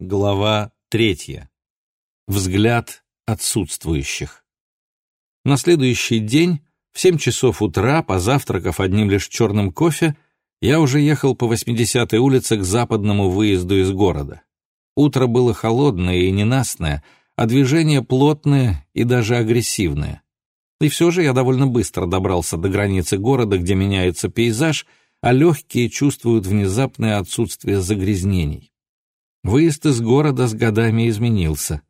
Глава третья. Взгляд отсутствующих. На следующий день, в семь часов утра, позавтракав одним лишь черным кофе, я уже ехал по 80-й улице к западному выезду из города. Утро было холодное и ненастное, а движение плотное и даже агрессивное. И все же я довольно быстро добрался до границы города, где меняется пейзаж, а легкие чувствуют внезапное отсутствие загрязнений. Выезд из города с годами изменился.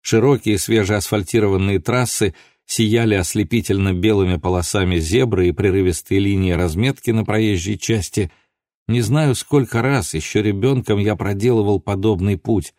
Широкие свежеасфальтированные трассы сияли ослепительно белыми полосами зебры и прерывистые линии разметки на проезжей части. Не знаю, сколько раз еще ребенком я проделывал подобный путь,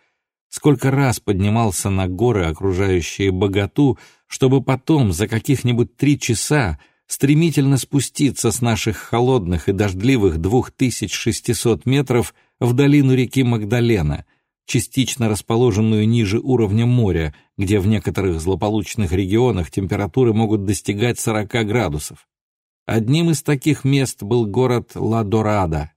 сколько раз поднимался на горы, окружающие богату, чтобы потом за каких-нибудь три часа стремительно спуститься с наших холодных и дождливых 2600 метров в долину реки Магдалена, частично расположенную ниже уровня моря, где в некоторых злополучных регионах температуры могут достигать 40 градусов. Одним из таких мест был город Ла-Дорадо,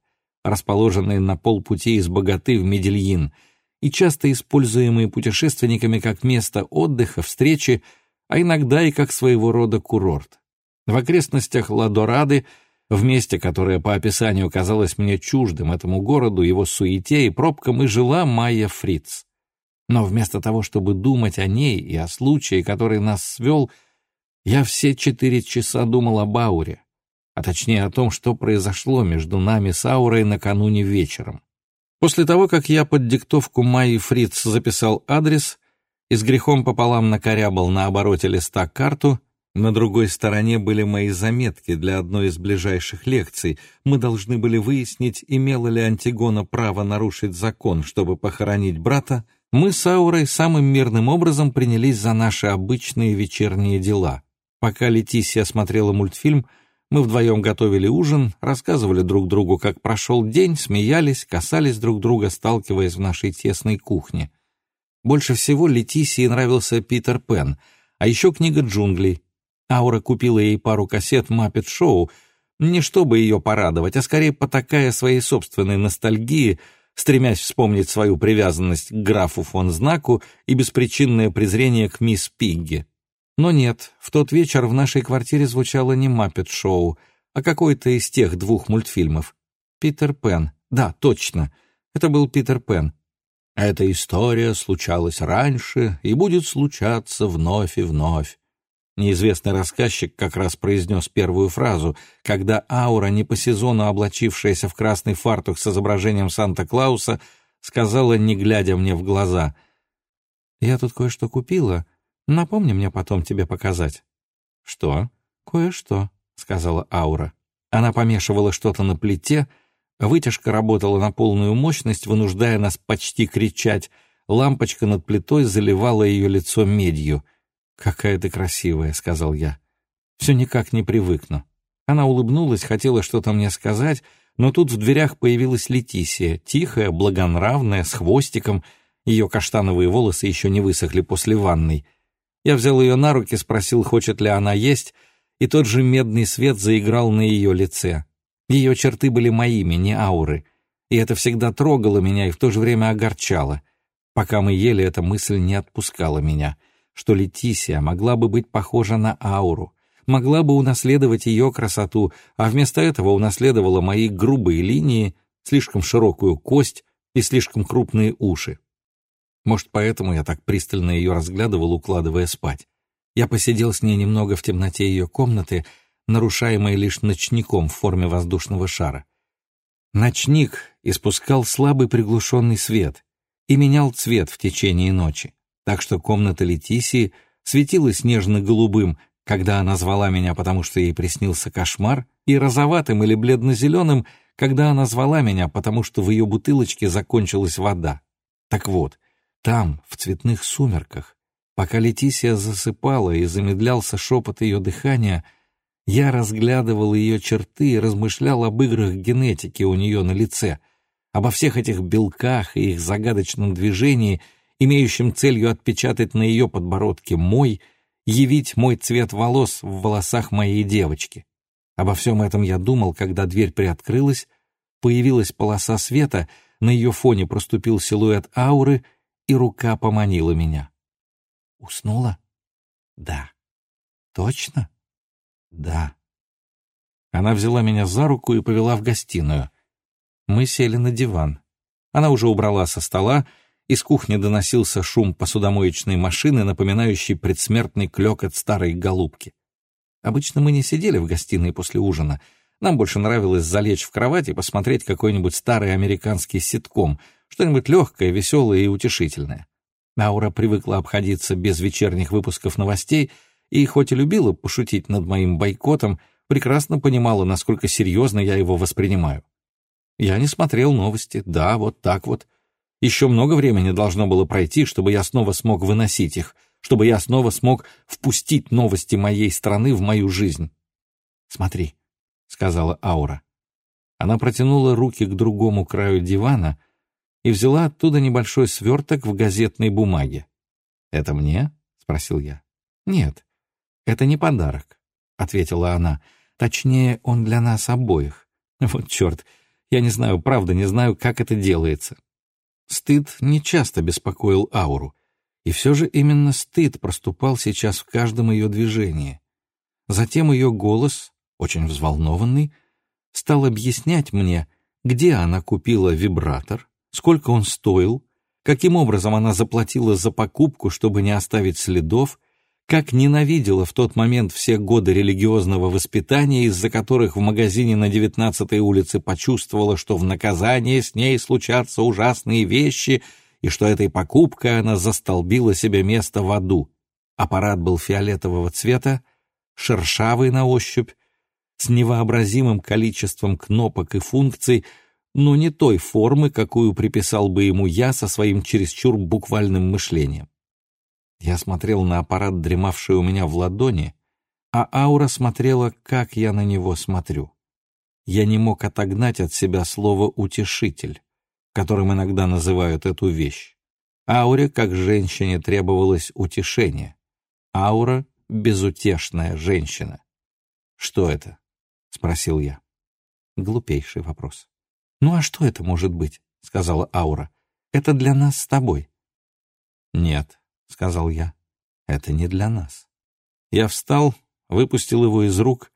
расположенный на полпути из Богаты в Медельин, и часто используемый путешественниками как место отдыха, встречи, а иногда и как своего рода курорт. В окрестностях Ладорады, в месте, которое по описанию казалось мне чуждым этому городу, его суете и пробкам, и жила Майя Фриц. Но вместо того, чтобы думать о ней и о случае, который нас свел, я все четыре часа думал об Ауре, а точнее о том, что произошло между нами с Аурой накануне вечером. После того, как я под диктовку Майи Фриц записал адрес и с грехом пополам накорябал на обороте листа карту, на другой стороне были мои заметки для одной из ближайших лекций. Мы должны были выяснить, имела ли Антигона право нарушить закон, чтобы похоронить брата. Мы с Аурой самым мирным образом принялись за наши обычные вечерние дела. Пока Летисия смотрела мультфильм, мы вдвоем готовили ужин, рассказывали друг другу, как прошел день, смеялись, касались друг друга, сталкиваясь в нашей тесной кухне. Больше всего Летисии нравился Питер Пен, а еще книга джунглей — Аура купила ей пару кассет «Маппет Шоу», не чтобы ее порадовать, а скорее потакая своей собственной ностальгии, стремясь вспомнить свою привязанность к графу фон Знаку и беспричинное презрение к мисс Пигги. Но нет, в тот вечер в нашей квартире звучало не «Маппет Шоу», а какой-то из тех двух мультфильмов. «Питер Пен». Да, точно, это был Питер Пен. Эта история случалась раньше и будет случаться вновь и вновь. Неизвестный рассказчик как раз произнес первую фразу, когда Аура, не по сезону облачившаяся в красный фартук с изображением Санта-Клауса, сказала, не глядя мне в глаза, «Я тут кое-что купила. Напомни мне потом тебе показать». «Что?» «Кое-что», — сказала Аура. Она помешивала что-то на плите, вытяжка работала на полную мощность, вынуждая нас почти кричать. Лампочка над плитой заливала ее лицо медью — «Какая ты красивая», — сказал я. «Все никак не привыкну». Она улыбнулась, хотела что-то мне сказать, но тут в дверях появилась Летисия, тихая, благонравная, с хвостиком. Ее каштановые волосы еще не высохли после ванной. Я взял ее на руки, спросил, хочет ли она есть, и тот же медный свет заиграл на ее лице. Ее черты были моими, не ауры, и это всегда трогало меня и в то же время огорчало. Пока мы ели, эта мысль не отпускала меня — что Летисия могла бы быть похожа на ауру, могла бы унаследовать ее красоту, а вместо этого унаследовала мои грубые линии, слишком широкую кость и слишком крупные уши. Может, поэтому я так пристально ее разглядывал, укладывая спать. Я посидел с ней немного в темноте ее комнаты, нарушаемой лишь ночником в форме воздушного шара. Ночник испускал слабый приглушенный свет и менял цвет в течение ночи так что комната Летисии светилась нежно-голубым, когда она звала меня, потому что ей приснился кошмар, и розоватым или бледно-зеленым, когда она звала меня, потому что в ее бутылочке закончилась вода. Так вот, там, в цветных сумерках, пока Летисия засыпала и замедлялся шепот ее дыхания, я разглядывал ее черты и размышлял об играх генетики у нее на лице, обо всех этих белках и их загадочном движении — имеющим целью отпечатать на ее подбородке мой, явить мой цвет волос в волосах моей девочки. Обо всем этом я думал, когда дверь приоткрылась, появилась полоса света, на ее фоне проступил силуэт ауры, и рука поманила меня. «Уснула?» «Да». «Точно?» «Да». Она взяла меня за руку и повела в гостиную. Мы сели на диван. Она уже убрала со стола, из кухни доносился шум посудомоечной машины, напоминающий предсмертный клёкот старой голубки. Обычно мы не сидели в гостиной после ужина. Нам больше нравилось залечь в кровать и посмотреть какой-нибудь старый американский ситком, что-нибудь легкое, веселое и утешительное. Аура привыкла обходиться без вечерних выпусков новостей и, хоть и любила пошутить над моим бойкотом, прекрасно понимала, насколько серьезно я его воспринимаю. Я не смотрел новости, да, вот так вот. Еще много времени должно было пройти, чтобы я снова смог выносить их, чтобы я снова смог впустить новости моей страны в мою жизнь. «Смотри», — сказала Аура. Она протянула руки к другому краю дивана и взяла оттуда небольшой сверток в газетной бумаге. «Это мне?» — спросил я. «Нет, это не подарок», — ответила она. «Точнее, он для нас обоих. Вот черт, я не знаю, правда, не знаю, как это делается. Стыд нечасто беспокоил Ауру, и все же именно стыд проступал сейчас в каждом ее движении. Затем ее голос, очень взволнованный, стал объяснять мне, где она купила вибратор, сколько он стоил, каким образом она заплатила за покупку, чтобы не оставить следов, как ненавидела в тот момент все годы религиозного воспитания, из-за которых в магазине на 19-й улице почувствовала, что в наказание с ней случатся ужасные вещи, и что этой покупкой она застолбила себе место в аду. Аппарат был фиолетового цвета, шершавый на ощупь, с невообразимым количеством кнопок и функций, но не той формы, какую приписал бы ему я со своим чересчур буквальным мышлением. Я смотрел на аппарат, дремавший у меня в ладони, а аура смотрела, как я на него смотрю. Я не мог отогнать от себя слово «утешитель», которым иногда называют эту вещь. Ауре, как женщине, требовалось утешение. Аура — безутешная женщина. «Что это?» — спросил я. Глупейший вопрос. «Ну а что это может быть?» — сказала Аура. «Это для нас с тобой». «Нет, — сказал я. «Это не для нас». Я встал, выпустил его из рук.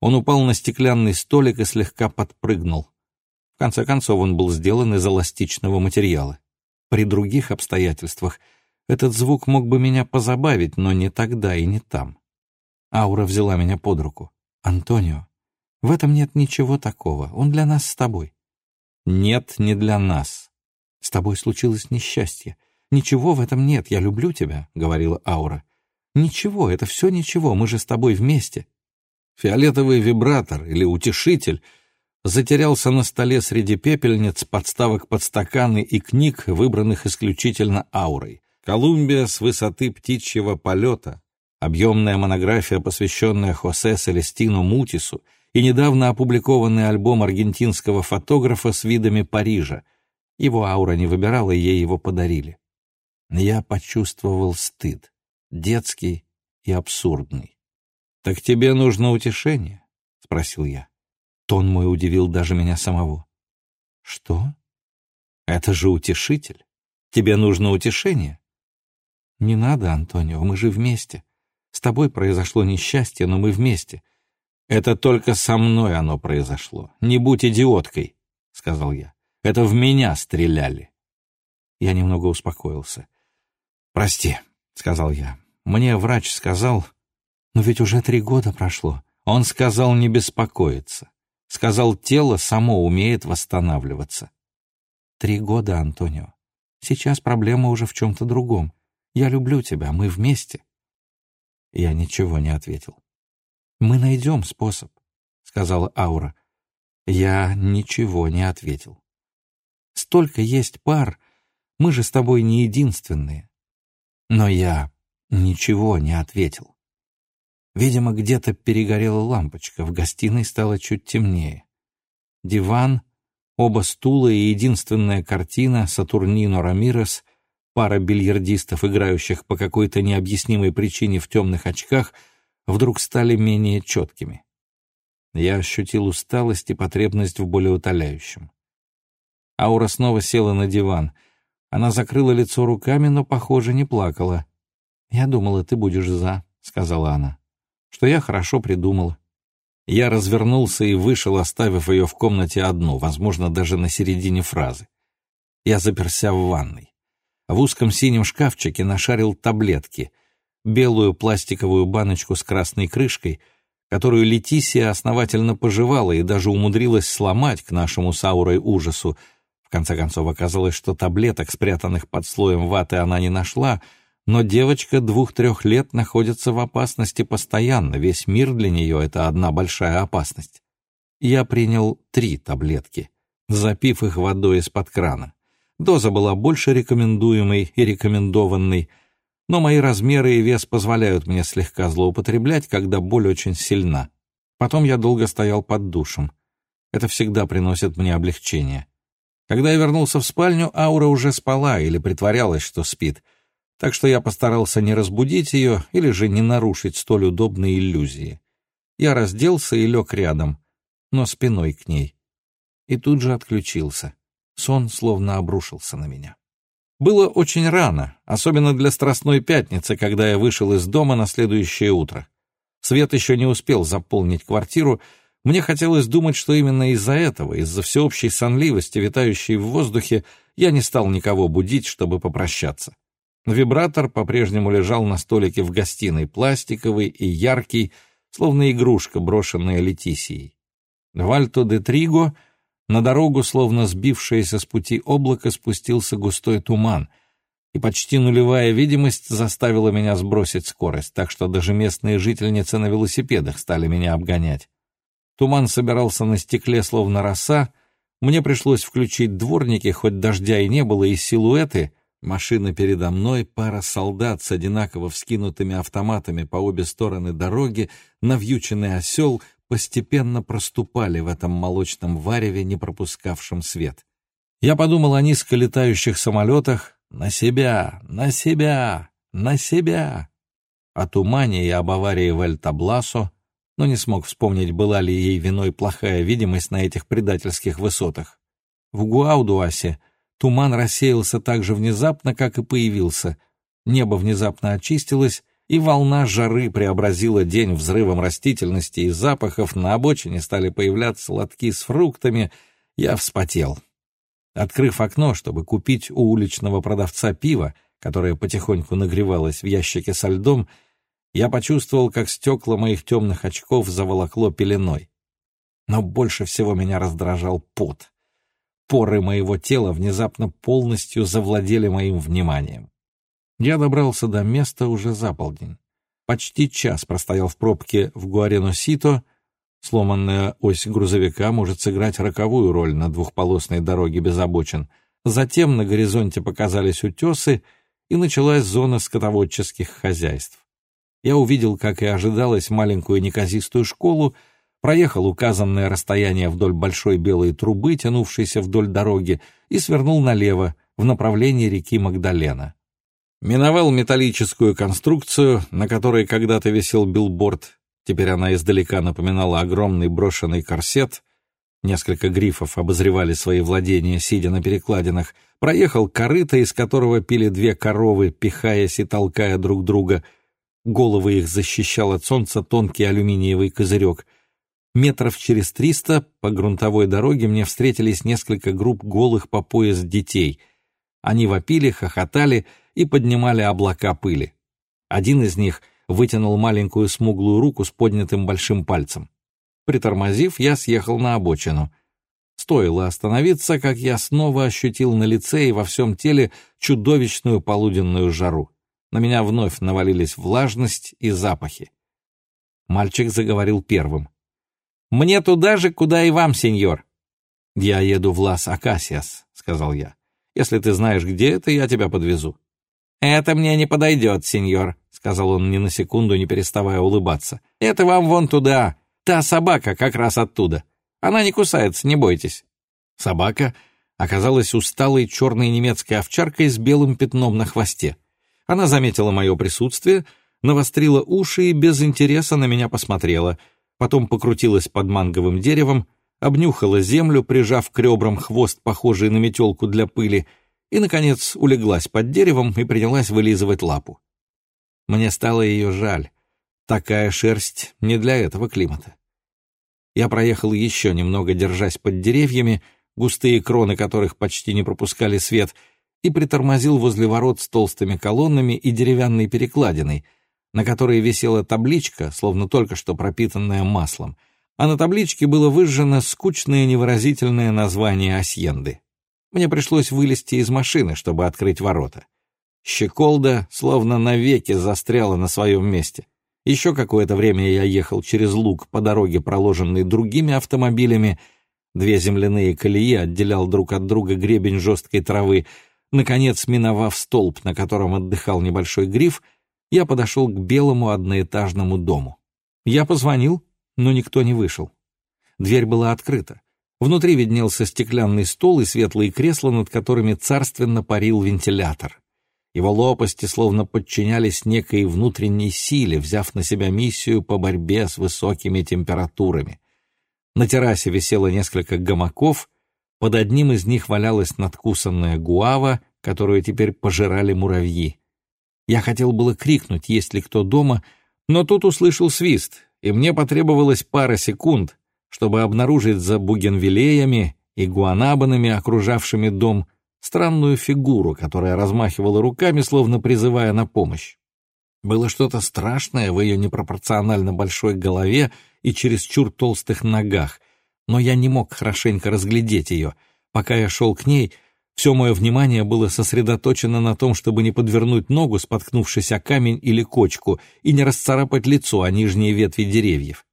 Он упал на стеклянный столик и слегка подпрыгнул. В конце концов, он был сделан из эластичного материала. При других обстоятельствах этот звук мог бы меня позабавить, но не тогда и не там. Аура взяла меня под руку. «Антонио, в этом нет ничего такого. Он для нас с тобой». «Нет, не для нас. С тобой случилось несчастье. «Ничего в этом нет, я люблю тебя», — говорила Аура. «Ничего, это все ничего, мы же с тобой вместе». Фиолетовый вибратор или утешитель затерялся на столе среди пепельниц, подставок под стаканы и книг, выбранных исключительно аурой. «Колумбия с высоты птичьего полета», объемная монография, посвященная Хосе Селестину Мутису, и недавно опубликованный альбом аргентинского фотографа с видами Парижа. Его аура не выбирала, ей его подарили я почувствовал стыд, детский и абсурдный. «Так тебе нужно утешение?» — спросил я. Тон мой удивил даже меня самого. «Что? Это же утешитель. Тебе нужно утешение?» «Не надо, Антонио, мы же вместе. С тобой произошло несчастье, но мы вместе. Это только со мной оно произошло. Не будь идиоткой», — сказал я. «Это в меня стреляли». Я немного успокоился. «Прости», — сказал я. «Мне врач сказал...» «Но ведь уже три года прошло». Он сказал не беспокоиться. Сказал, тело само умеет восстанавливаться. «Три года, Антонио. Сейчас проблема уже в чем-то другом. Я люблю тебя, мы вместе». Я ничего не ответил. «Мы найдем способ», — сказала Аура. Я ничего не ответил. «Столько есть пар, мы же с тобой не единственные. Но я ничего не ответил. Видимо, где-то перегорела лампочка, в гостиной стало чуть темнее. Диван, оба стула и единственная картина Сатурнино Рамирес, пара бильярдистов, играющих по какой-то необъяснимой причине в темных очках, вдруг стали менее четкими. Я ощутил усталость и потребность в более утоляющем. Аура снова села на диван. Она закрыла лицо руками, но, похоже, не плакала. «Я думала, ты будешь за», — сказала она. «Что я хорошо придумала». Я развернулся и вышел, оставив ее в комнате одну, возможно, даже на середине фразы. Я заперся в ванной. В узком синем шкафчике нашарил таблетки, белую пластиковую баночку с красной крышкой, которую Летисия основательно пожевала и даже умудрилась сломать к нашему Саурой ужасу, конце концов, оказалось, что таблеток, спрятанных под слоем ваты, она не нашла, но девочка двух-трех лет находится в опасности постоянно, весь мир для нее — это одна большая опасность. Я принял три таблетки, запив их водой из-под крана. Доза была больше рекомендуемой и рекомендованной, но мои размеры и вес позволяют мне слегка злоупотреблять, когда боль очень сильна. Потом я долго стоял под душем. Это всегда приносит мне облегчение. Когда я вернулся в спальню, Аура уже спала или притворялась, что спит, так что я постарался не разбудить ее или же не нарушить столь удобные иллюзии. Я разделся и лег рядом, но спиной к ней. И тут же отключился. Сон словно обрушился на меня. Было очень рано, особенно для Страстной Пятницы, когда я вышел из дома на следующее утро. Свет еще не успел заполнить квартиру, мне хотелось думать, что именно из-за этого, из-за всеобщей сонливости, витающей в воздухе, я не стал никого будить, чтобы попрощаться. Вибратор по-прежнему лежал на столике в гостиной, пластиковый и яркий, словно игрушка, брошенная Летисией. В Альто де Триго на дорогу, словно сбившееся с пути облако, спустился густой туман, и почти нулевая видимость заставила меня сбросить скорость, так что даже местные жительницы на велосипедах стали меня обгонять. Туман собирался на стекле, словно роса. Мне пришлось включить дворники, хоть дождя и не было, и силуэты. Машина передо мной, пара солдат с одинаково вскинутыми автоматами по обе стороны дороги, навьюченный осел постепенно проступали в этом молочном вареве, не пропускавшем свет. Я подумал о низко летающих самолетах. На себя, на себя, на себя. О тумане и об аварии в Эль-Табласо, но не смог вспомнить, была ли ей виной плохая видимость на этих предательских высотах. В Гуаудуасе туман рассеялся так же внезапно, как и появился. Небо внезапно очистилось, и волна жары преобразила день взрывом растительности и запахов, на обочине стали появляться лотки с фруктами. Я вспотел. Открыв окно, чтобы купить у уличного продавца пиво, которое потихоньку нагревалось в ящике со льдом, я почувствовал, как стекла моих темных очков заволокло пеленой. Но больше всего меня раздражал пот. Поры моего тела внезапно полностью завладели моим вниманием. Я добрался до места уже за полдень. Почти час простоял в пробке в Гуарено-Сито. Сломанная ось грузовика может сыграть роковую роль на двухполосной дороге без обочин. Затем на горизонте показались утесы, и началась зона скотоводческих хозяйств я увидел, как и ожидалось, маленькую неказистую школу, проехал указанное расстояние вдоль большой белой трубы, тянувшейся вдоль дороги, и свернул налево, в направлении реки Магдалена. Миновал металлическую конструкцию, на которой когда-то висел билборд, теперь она издалека напоминала огромный брошенный корсет, несколько грифов обозревали свои владения, сидя на перекладинах, проехал корыто, из которого пили две коровы, пихаясь и толкая друг друга — Головы их защищал от солнца тонкий алюминиевый козырек. Метров через триста по грунтовой дороге мне встретились несколько групп голых по пояс детей. Они вопили, хохотали и поднимали облака пыли. Один из них вытянул маленькую смуглую руку с поднятым большим пальцем. Притормозив, я съехал на обочину. Стоило остановиться, как я снова ощутил на лице и во всем теле чудовищную полуденную жару. На меня вновь навалились влажность и запахи. Мальчик заговорил первым. «Мне туда же, куда и вам, сеньор». «Я еду в Лас-Акасиас», — сказал я. «Если ты знаешь, где это, я тебя подвезу». «Это мне не подойдет, сеньор», — сказал он ни на секунду, не переставая улыбаться. «Это вам вон туда. Та собака как раз оттуда. Она не кусается, не бойтесь». Собака оказалась усталой черной немецкой овчаркой с белым пятном на хвосте. Она заметила мое присутствие, навострила уши и без интереса на меня посмотрела, потом покрутилась под манговым деревом, обнюхала землю, прижав к ребрам хвост, похожий на метелку для пыли, и, наконец, улеглась под деревом и принялась вылизывать лапу. Мне стало ее жаль. Такая шерсть не для этого климата. Я проехал еще немного, держась под деревьями, густые кроны которых почти не пропускали свет, и притормозил возле ворот с толстыми колоннами и деревянной перекладиной, на которой висела табличка, словно только что пропитанная маслом, а на табличке было выжжено скучное невыразительное название Асьенды. Мне пришлось вылезти из машины, чтобы открыть ворота. Щеколда словно навеки застряла на своем месте. Еще какое-то время я ехал через луг по дороге, проложенной другими автомобилями. Две земляные колеи отделял друг от друга гребень жесткой травы. Наконец, миновав столб, на котором отдыхал небольшой гриф, я подошел к белому одноэтажному дому. Я позвонил, но никто не вышел. Дверь была открыта. Внутри виднелся стеклянный стол и светлые кресла, над которыми царственно парил вентилятор. Его лопасти словно подчинялись некой внутренней силе, взяв на себя миссию по борьбе с высокими температурами. На террасе висело несколько гамаков, под одним из них валялась надкусанная гуава, которую теперь пожирали муравьи. Я хотел было крикнуть, есть ли кто дома, но тут услышал свист, и мне потребовалось пара секунд, чтобы обнаружить за бугенвилеями и гуанабанами, окружавшими дом, странную фигуру, которая размахивала руками, словно призывая на помощь. Было что-то страшное в ее непропорционально большой голове и чересчур толстых ногах, но я не мог хорошенько разглядеть ее. Пока я шел к ней, все мое внимание было сосредоточено на том, чтобы не подвернуть ногу, споткнувшись о камень или кочку, и не расцарапать лицо о нижние ветви деревьев.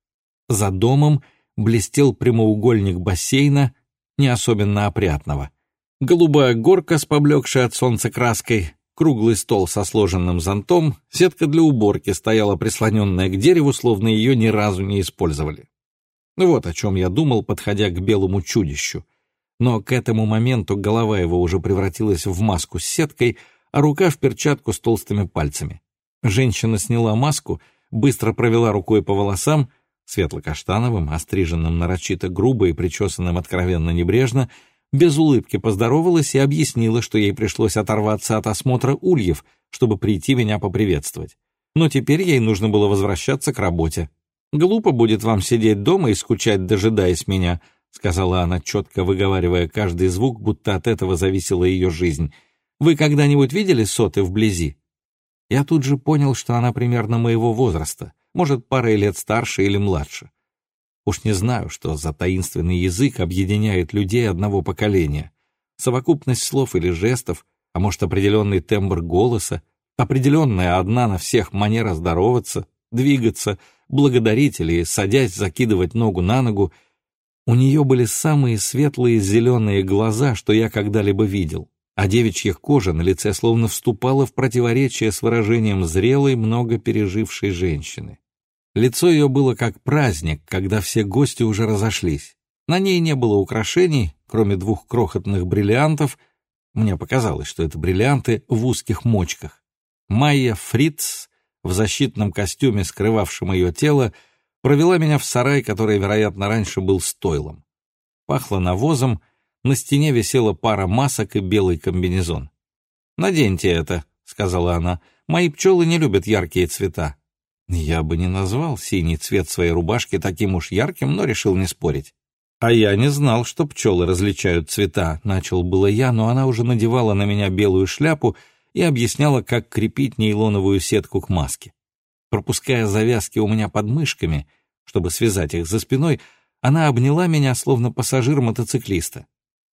За домом блестел прямоугольник бассейна, не особенно опрятного — голубая горка с поблекшей от солнца краской, круглый стол со сложенным зонтом, сетка для уборки стояла прислоненная к дереву, словно ее ни разу не использовали. Ну вот о чем я думал, подходя к белому чудищу. Но к этому моменту голова его уже превратилась в маску с сеткой, а рука в перчатку с толстыми пальцами. Женщина сняла маску, быстро провела рукой по волосам, светло-каштановым, остриженным нарочито грубо и причесанным откровенно небрежно, без улыбки поздоровалась и объяснила, что ей пришлось оторваться от осмотра ульев, чтобы прийти меня поприветствовать. Но теперь ей нужно было возвращаться к работе. «Глупо будет вам сидеть дома и скучать, дожидаясь меня», — сказала она, четко выговаривая каждый звук, будто от этого зависела ее жизнь. «Вы когда-нибудь видели соты вблизи?» Я тут же понял, что она примерно моего возраста, может, парой лет старше или младше. Уж не знаю, что за таинственный язык объединяет людей одного поколения. Совокупность слов или жестов, а может, определенный тембр голоса, определенная одна на всех манера здороваться, двигаться, благодарить или, садясь, закидывать ногу на ногу. У нее были самые светлые зеленые глаза, что я когда-либо видел, а девичья кожа на лице словно вступала в противоречие с выражением зрелой, много пережившей женщины. Лицо ее было как праздник, когда все гости уже разошлись. На ней не было украшений, кроме двух крохотных бриллиантов. Мне показалось, что это бриллианты в узких мочках. Майя Фриц в защитном костюме, скрывавшем ее тело, провела меня в сарай, который, вероятно, раньше был стойлом. Пахло навозом, на стене висела пара масок и белый комбинезон. «Наденьте это», — сказала она. «Мои пчелы не любят яркие цвета. Я бы не назвал синий цвет своей рубашки таким уж ярким, но решил не спорить. «А я не знал, что пчелы различают цвета», — начал было я, но она уже надевала на меня белую шляпу и объясняла, как крепить нейлоновую сетку к маске. Пропуская завязки у меня под мышками, чтобы связать их за спиной, она обняла меня, словно пассажир мотоциклиста.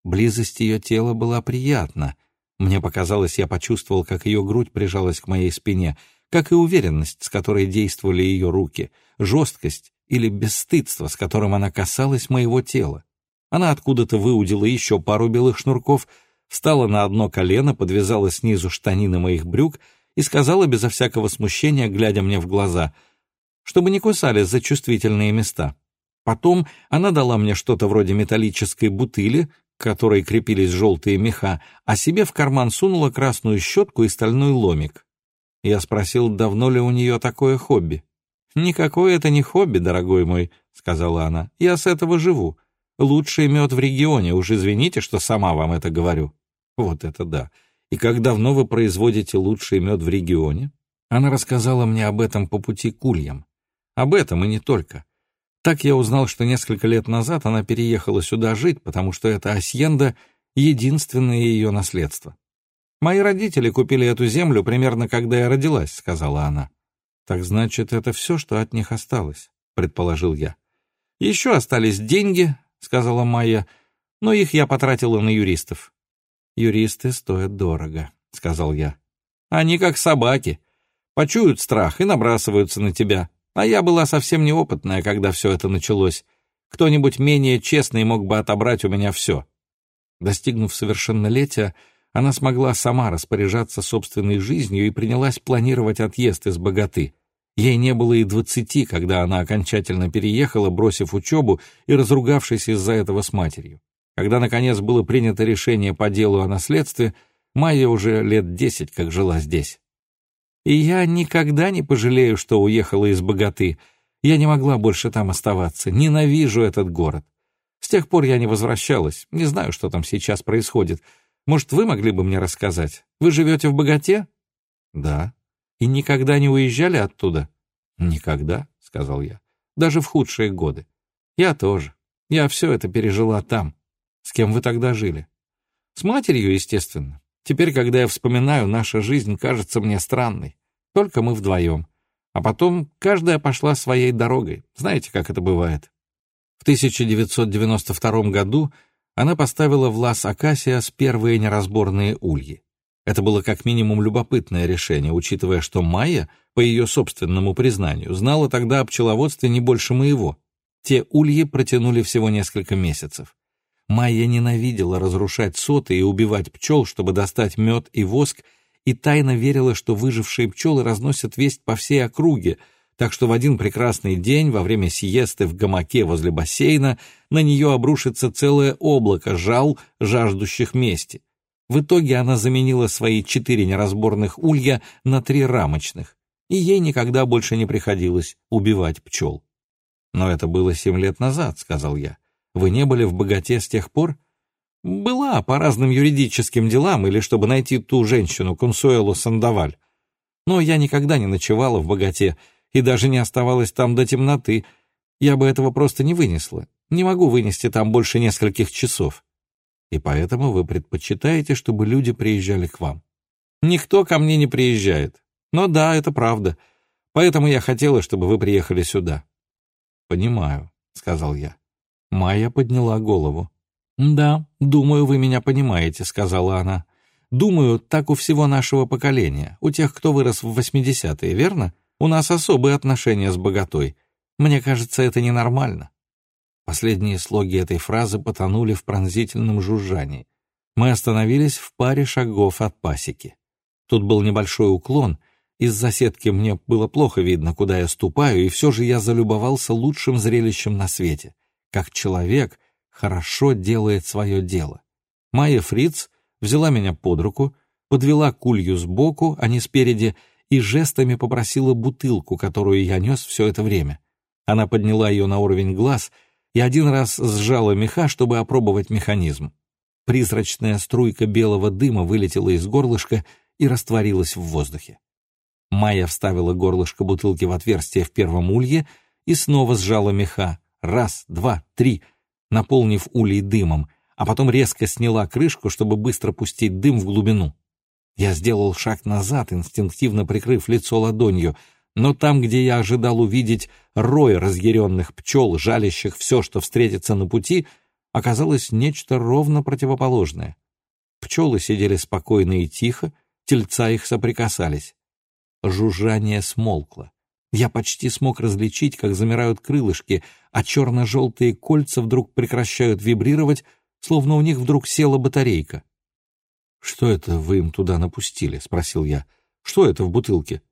Близость ее тела была приятна. Мне показалось, я почувствовал, как ее грудь прижалась к моей спине — как и уверенность, с которой действовали ее руки, жесткость или бесстыдство, с которым она касалась моего тела. Она откуда-то выудила еще пару белых шнурков, встала на одно колено, подвязала снизу штанины моих брюк и сказала безо всякого смущения, глядя мне в глаза, чтобы не кусали за чувствительные места. Потом она дала мне что-то вроде металлической бутыли, к которой крепились желтые меха, а себе в карман сунула красную щетку и стальной ломик. Я спросил, давно ли у нее такое хобби. «Никакое это не хобби, дорогой мой», — сказала она. «Я с этого живу. Лучший мед в регионе, уж извините, что сама вам это говорю. Вот это да. И как давно вы производите лучший мед в регионе? Она рассказала мне об этом по пути к ульям. Об этом и не только. Так я узнал, что несколько лет назад она переехала сюда жить, потому что эта асьенда — единственное ее наследство. «Мои родители купили эту землю примерно когда я родилась», — сказала она. «Так значит, это все, что от них осталось», — предположил я. «Еще остались деньги, — сказала Майя, — «но их я потратила на юристов». «Юристы стоят дорого», — сказал я. «Они как собаки. Почуют страх и набрасываются на тебя. А я была совсем неопытная, когда все это началось. Кто-нибудь менее честный мог бы отобрать у меня все». Достигнув совершеннолетия, она смогла сама распоряжаться собственной жизнью и принялась планировать отъезд из богаты — Ей не было и двадцати, когда она окончательно переехала, бросив учебу и разругавшись из-за этого с матерью. Когда, наконец, было принято решение по делу о наследстве, Майя уже лет десять как жила здесь. И я никогда не пожалею, что уехала из богаты. Я не могла больше там оставаться. Ненавижу этот город. С тех пор я не возвращалась. Не знаю, что там сейчас происходит. Может, вы могли бы мне рассказать? Вы живете в богате? Да. И никогда не уезжали оттуда? Никогда, сказал я. Даже в худшие годы. Я тоже. Я все это пережила там. С кем вы тогда жили? С матерью, естественно. Теперь, когда я вспоминаю, наша жизнь кажется мне странной. Только мы вдвоем. А потом каждая пошла своей дорогой. Знаете, как это бывает. В 1992 году она поставила в Лас Акасиас первые неразборные ульи. Это было как минимум любопытное решение, учитывая, что Майя, по ее собственному признанию, знала тогда о пчеловодстве не больше моего. Те ульи протянули всего несколько месяцев. Майя ненавидела разрушать соты и убивать пчел, чтобы достать мед и воск, и тайно верила, что выжившие пчелы разносят весть по всей округе, так что в один прекрасный день, во время сиесты в гамаке возле бассейна, на нее обрушится целое облако жал, жаждущих мести. В итоге она заменила свои четыре неразборных улья на три рамочных, и ей никогда больше не приходилось убивать пчел. «Но это было семь лет назад», — сказал я. «Вы не были в богате с тех пор?» «Была, по разным юридическим делам или чтобы найти ту женщину, Консуэлу Сандаваль. Но я никогда не ночевала в богате и даже не оставалась там до темноты. Я бы этого просто не вынесла. Не могу вынести там больше нескольких часов и поэтому вы предпочитаете, чтобы люди приезжали к вам. Никто ко мне не приезжает. Но да, это правда. Поэтому я хотела, чтобы вы приехали сюда. Понимаю, сказал я. Майя подняла голову. Да, думаю, вы меня понимаете, сказала она. Думаю, так у всего нашего поколения, у тех, кто вырос в восьмидесятые, верно? У нас особые отношения с богатой. Мне кажется, это ненормально. Последние слоги этой фразы потонули в пронзительном жужжании. Мы остановились в паре шагов от пасеки. Тут был небольшой уклон, из-за сетки мне было плохо видно, куда я ступаю, и все же я залюбовался лучшим зрелищем на свете. Как человек хорошо делает свое дело. Майя Фриц взяла меня под руку, подвела кулью сбоку, а не спереди, и жестами попросила бутылку, которую я нес все это время. Она подняла ее на уровень глаз — и один раз сжала меха, чтобы опробовать механизм. Призрачная струйка белого дыма вылетела из горлышка и растворилась в воздухе. Майя вставила горлышко бутылки в отверстие в первом улье и снова сжала меха. Раз, два, три, наполнив улей дымом, а потом резко сняла крышку, чтобы быстро пустить дым в глубину. Я сделал шаг назад, инстинктивно прикрыв лицо ладонью, но там, где я ожидал увидеть рой разъяренных пчел, жалящих все, что встретится на пути, оказалось нечто ровно противоположное. Пчелы сидели спокойно и тихо, тельца их соприкасались. Жужжание смолкло. Я почти смог различить, как замирают крылышки, а черно-желтые кольца вдруг прекращают вибрировать, словно у них вдруг села батарейка. «Что это вы им туда напустили?» — спросил я. «Что это в бутылке?»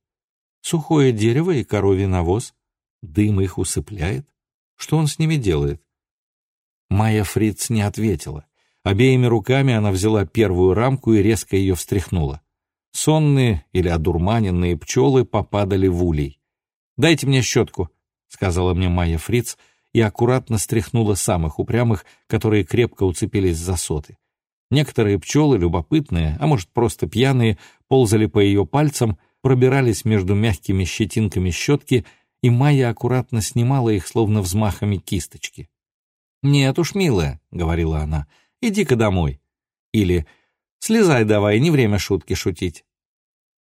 Сухое дерево и коровий навоз. Дым их усыпляет. Что он с ними делает? Майя Фриц не ответила. Обеими руками она взяла первую рамку и резко ее встряхнула. Сонные или одурманенные пчелы попадали в улей. «Дайте мне щетку», — сказала мне Майя Фриц, и аккуратно стряхнула самых упрямых, которые крепко уцепились за соты. Некоторые пчелы, любопытные, а может просто пьяные, ползали по ее пальцам, пробирались между мягкими щетинками щетки, и Майя аккуратно снимала их, словно взмахами кисточки. «Нет уж, милая», — говорила она, — «иди-ка домой». Или «Слезай давай, не время шутки шутить».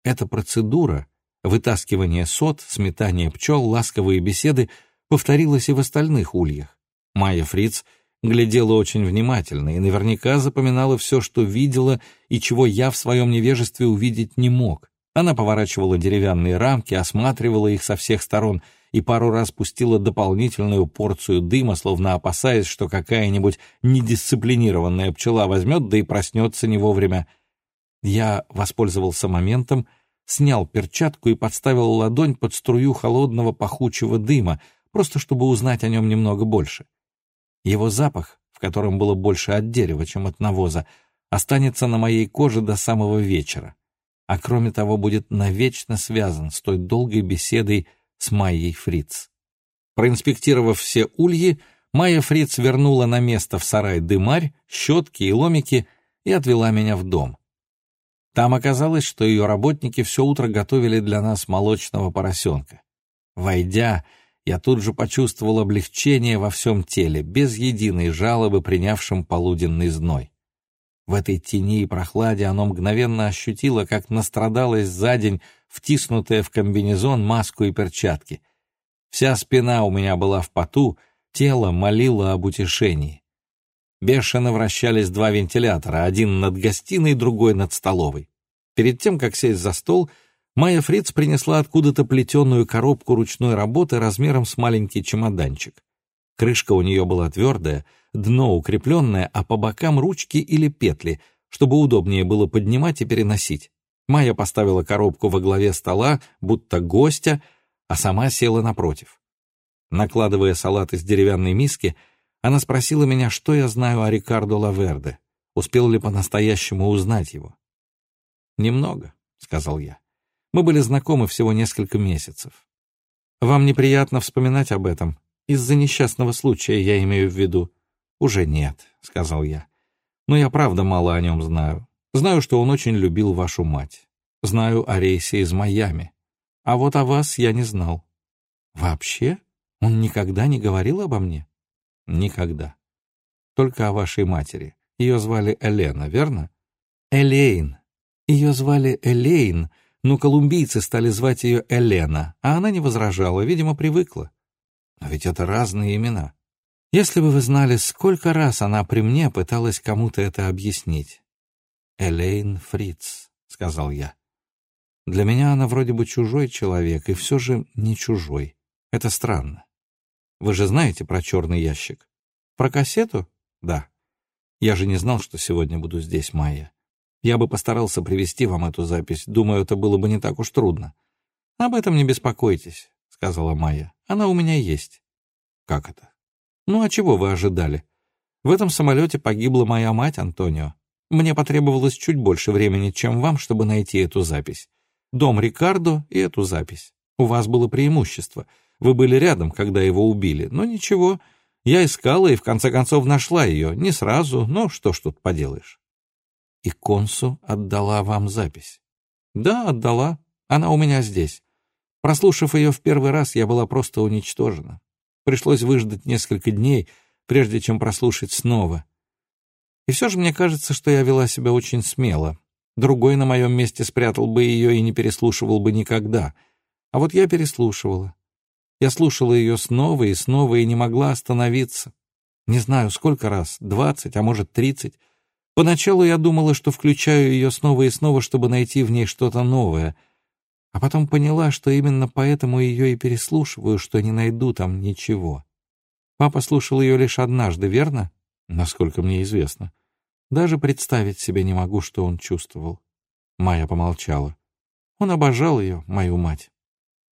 Эта процедура, вытаскивание сот, сметание пчел, ласковые беседы, повторилась и в остальных ульях. Майя Фриц глядела очень внимательно и наверняка запоминала все, что видела и чего я в своем невежестве увидеть не мог. Она поворачивала деревянные рамки, осматривала их со всех сторон и пару раз пустила дополнительную порцию дыма, словно опасаясь, что какая-нибудь недисциплинированная пчела возьмет, да и проснется не вовремя. Я воспользовался моментом, снял перчатку и подставил ладонь под струю холодного пахучего дыма, просто чтобы узнать о нем немного больше. Его запах, в котором было больше от дерева, чем от навоза, останется на моей коже до самого вечера, а кроме того будет навечно связан с той долгой беседой с Майей Фриц. Проинспектировав все ульи, Майя Фриц вернула на место в сарай дымарь, щетки и ломики и отвела меня в дом. Там оказалось, что ее работники все утро готовили для нас молочного поросенка. Войдя, я тут же почувствовал облегчение во всем теле, без единой жалобы, принявшим полуденный зной. В этой тени и прохладе оно мгновенно ощутило, как настрадалось за день, втиснутая в комбинезон, маску и перчатки. Вся спина у меня была в поту, тело молило об утешении. Бешено вращались два вентилятора, один над гостиной, другой над столовой. Перед тем, как сесть за стол, Майя Фриц принесла откуда-то плетеную коробку ручной работы размером с маленький чемоданчик. Крышка у нее была твердая, дно укрепленное, а по бокам ручки или петли, чтобы удобнее было поднимать и переносить. Майя поставила коробку во главе стола, будто гостя, а сама села напротив. Накладывая салат из деревянной миски, она спросила меня, что я знаю о Рикардо Лаверде, успел ли по-настоящему узнать его. «Немного», — сказал я. Мы были знакомы всего несколько месяцев. Вам неприятно вспоминать об этом? Из-за несчастного случая я имею в виду. Уже нет, сказал я. Но я правда мало о нем знаю. Знаю, что он очень любил вашу мать. Знаю о рейсе из Майами. А вот о вас я не знал. Вообще? Он никогда не говорил обо мне? Никогда. Только о вашей матери. Ее звали Элена, верно? Элейн. Ее звали Элейн, но колумбийцы стали звать ее Элена, а она не возражала, видимо, привыкла. Но ведь это разные имена. Если бы вы знали, сколько раз она при мне пыталась кому-то это объяснить. «Элейн Фриц», — сказал я. «Для меня она вроде бы чужой человек, и все же не чужой. Это странно. Вы же знаете про черный ящик? Про кассету? Да. Я же не знал, что сегодня буду здесь, Майя. Я бы постарался привести вам эту запись. Думаю, это было бы не так уж трудно. Об этом не беспокойтесь, сказала Майя. Она у меня есть. Как это? Ну а чего вы ожидали? В этом самолете погибла моя мать, Антонио. Мне потребовалось чуть больше времени, чем вам, чтобы найти эту запись. Дом Рикардо и эту запись. У вас было преимущество. Вы были рядом, когда его убили. Но ничего, я искала и в конце концов нашла ее. Не сразу, но что ж тут поделаешь. И Консу отдала вам запись? Да, отдала. Она у меня здесь. Прослушав ее в первый раз, я была просто уничтожена. Пришлось выждать несколько дней, прежде чем прослушать снова. И все же мне кажется, что я вела себя очень смело. Другой на моем месте спрятал бы ее и не переслушивал бы никогда. А вот я переслушивала. Я слушала ее снова и снова и не могла остановиться. Не знаю, сколько раз, двадцать, а может, тридцать. Поначалу я думала, что включаю ее снова и снова, чтобы найти в ней что-то новое, а потом поняла, что именно поэтому ее и переслушиваю, что не найду там ничего. Папа слушал ее лишь однажды, верно? Насколько мне известно. Даже представить себе не могу, что он чувствовал. Майя помолчала. Он обожал ее, мою мать.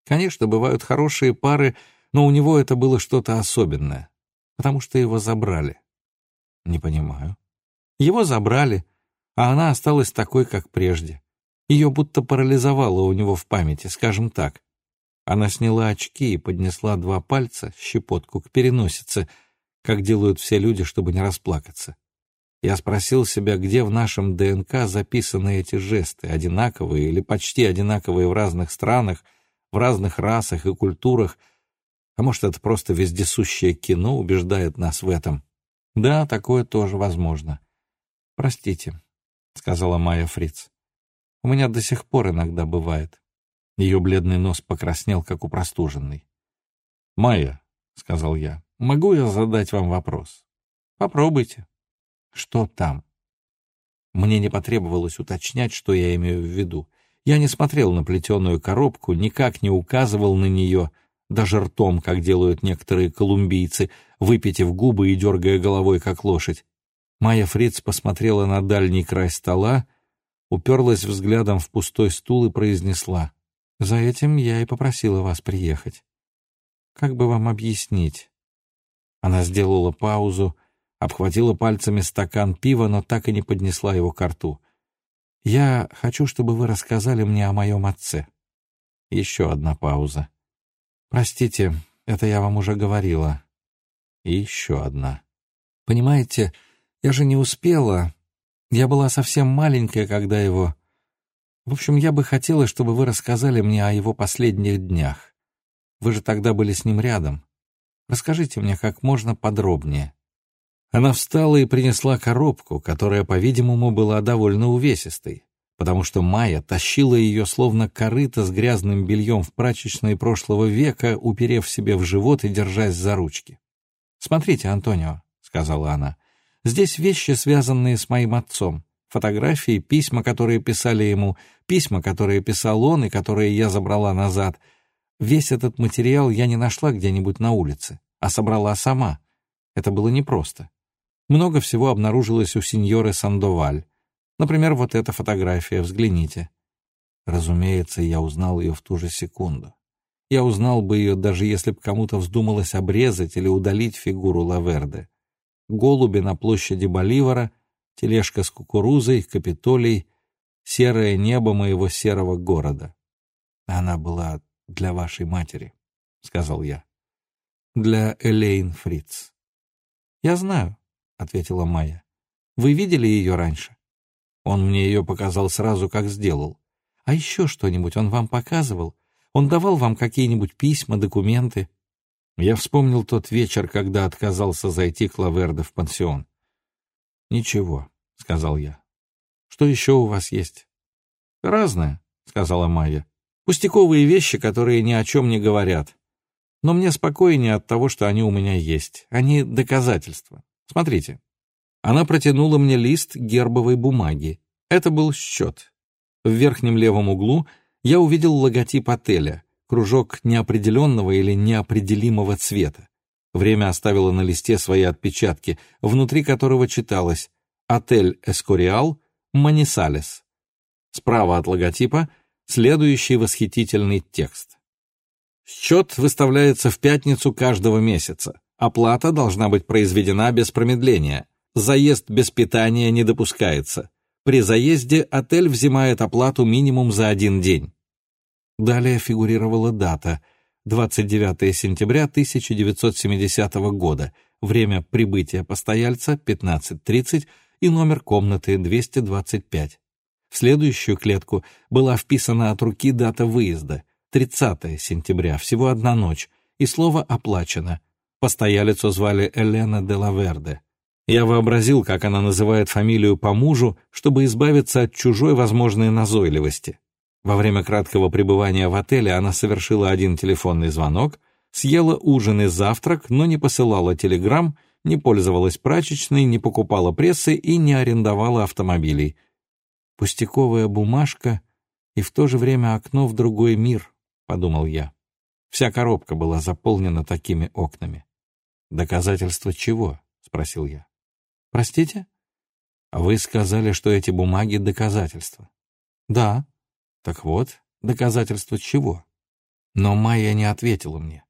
Конечно, бывают хорошие пары, но у него это было что-то особенное, потому что его забрали. Не понимаю. Его забрали, а она осталась такой, как прежде. Ее будто парализовало у него в памяти, скажем так. Она сняла очки и поднесла два пальца, щепотку, к переносице, как делают все люди, чтобы не расплакаться. Я спросил себя, где в нашем ДНК записаны эти жесты, одинаковые или почти одинаковые в разных странах, в разных расах и культурах. А может, это просто вездесущее кино убеждает нас в этом? Да, такое тоже возможно. Простите, — сказала Майя Фриц. У меня до сих пор иногда бывает. Ее бледный нос покраснел, как у простуженной. «Майя», — сказал я, — «могу я задать вам вопрос?» «Попробуйте». «Что там?» Мне не потребовалось уточнять, что я имею в виду. Я не смотрел на плетеную коробку, никак не указывал на нее, даже ртом, как делают некоторые колумбийцы, выпитив губы и дергая головой, как лошадь. Майя Фриц посмотрела на дальний край стола, уперлась взглядом в пустой стул и произнесла. За этим я и попросила вас приехать. Как бы вам объяснить? Она сделала паузу, обхватила пальцами стакан пива, но так и не поднесла его к рту. «Я хочу, чтобы вы рассказали мне о моем отце». Еще одна пауза. «Простите, это я вам уже говорила». И еще одна. «Понимаете, я же не успела. Я была совсем маленькая, когда его в общем, я бы хотела, чтобы вы рассказали мне о его последних днях. Вы же тогда были с ним рядом. Расскажите мне как можно подробнее». Она встала и принесла коробку, которая, по-видимому, была довольно увесистой, потому что Майя тащила ее словно корыто с грязным бельем в прачечной прошлого века, уперев себе в живот и держась за ручки. «Смотрите, Антонио», — сказала она, — «здесь вещи, связанные с моим отцом. Фотографии, письма, которые писали ему, письма, которые писал он и которые я забрала назад. Весь этот материал я не нашла где-нибудь на улице, а собрала сама. Это было непросто. Много всего обнаружилось у сеньоры Сандоваль. Например, вот эта фотография, взгляните. Разумеется, я узнал ее в ту же секунду. Я узнал бы ее, даже если бы кому-то вздумалось обрезать или удалить фигуру Лаверде. Голуби на площади Боливара — тележка с кукурузой, капитолий, серое небо моего серого города. Она была для вашей матери, — сказал я. Для Элейн Фриц. Я знаю, — ответила Майя. Вы видели ее раньше? Он мне ее показал сразу, как сделал. А еще что-нибудь он вам показывал? Он давал вам какие-нибудь письма, документы? Я вспомнил тот вечер, когда отказался зайти к Лаверде в пансион. «Ничего», — сказал я. «Что еще у вас есть?» «Разное», — сказала Майя. «Пустяковые вещи, которые ни о чем не говорят. Но мне спокойнее от того, что они у меня есть. Они доказательства. Смотрите». Она протянула мне лист гербовой бумаги. Это был счет. В верхнем левом углу я увидел логотип отеля, кружок неопределенного или неопределимого цвета. Время оставило на листе свои отпечатки, внутри которого читалось Отель Эскориал, Манисалес. Справа от логотипа следующий восхитительный текст. Счет выставляется в пятницу каждого месяца. Оплата должна быть произведена без промедления. Заезд без питания не допускается. При заезде отель взимает оплату минимум за один день. Далее фигурировала дата — 29 сентября 1970 года, время прибытия постояльца — 15.30, и номер комнаты 225. В следующую клетку была вписана от руки дата выезда — 30 сентября, всего одна ночь, и слово «оплачено». Постоялицу звали Элена де Лаверде. Я вообразил, как она называет фамилию по мужу, чтобы избавиться от чужой возможной назойливости. Во время краткого пребывания в отеле она совершила один телефонный звонок, съела ужин и завтрак, но не посылала телеграмм не пользовалась прачечной, не покупала прессы и не арендовала автомобилей. Пустяковая бумажка и в то же время окно в другой мир, — подумал я. Вся коробка была заполнена такими окнами. «Доказательство чего?» — спросил я. «Простите?» «Вы сказали, что эти бумаги — доказательства». «Да». «Так вот, доказательство чего?» Но Майя не ответила мне.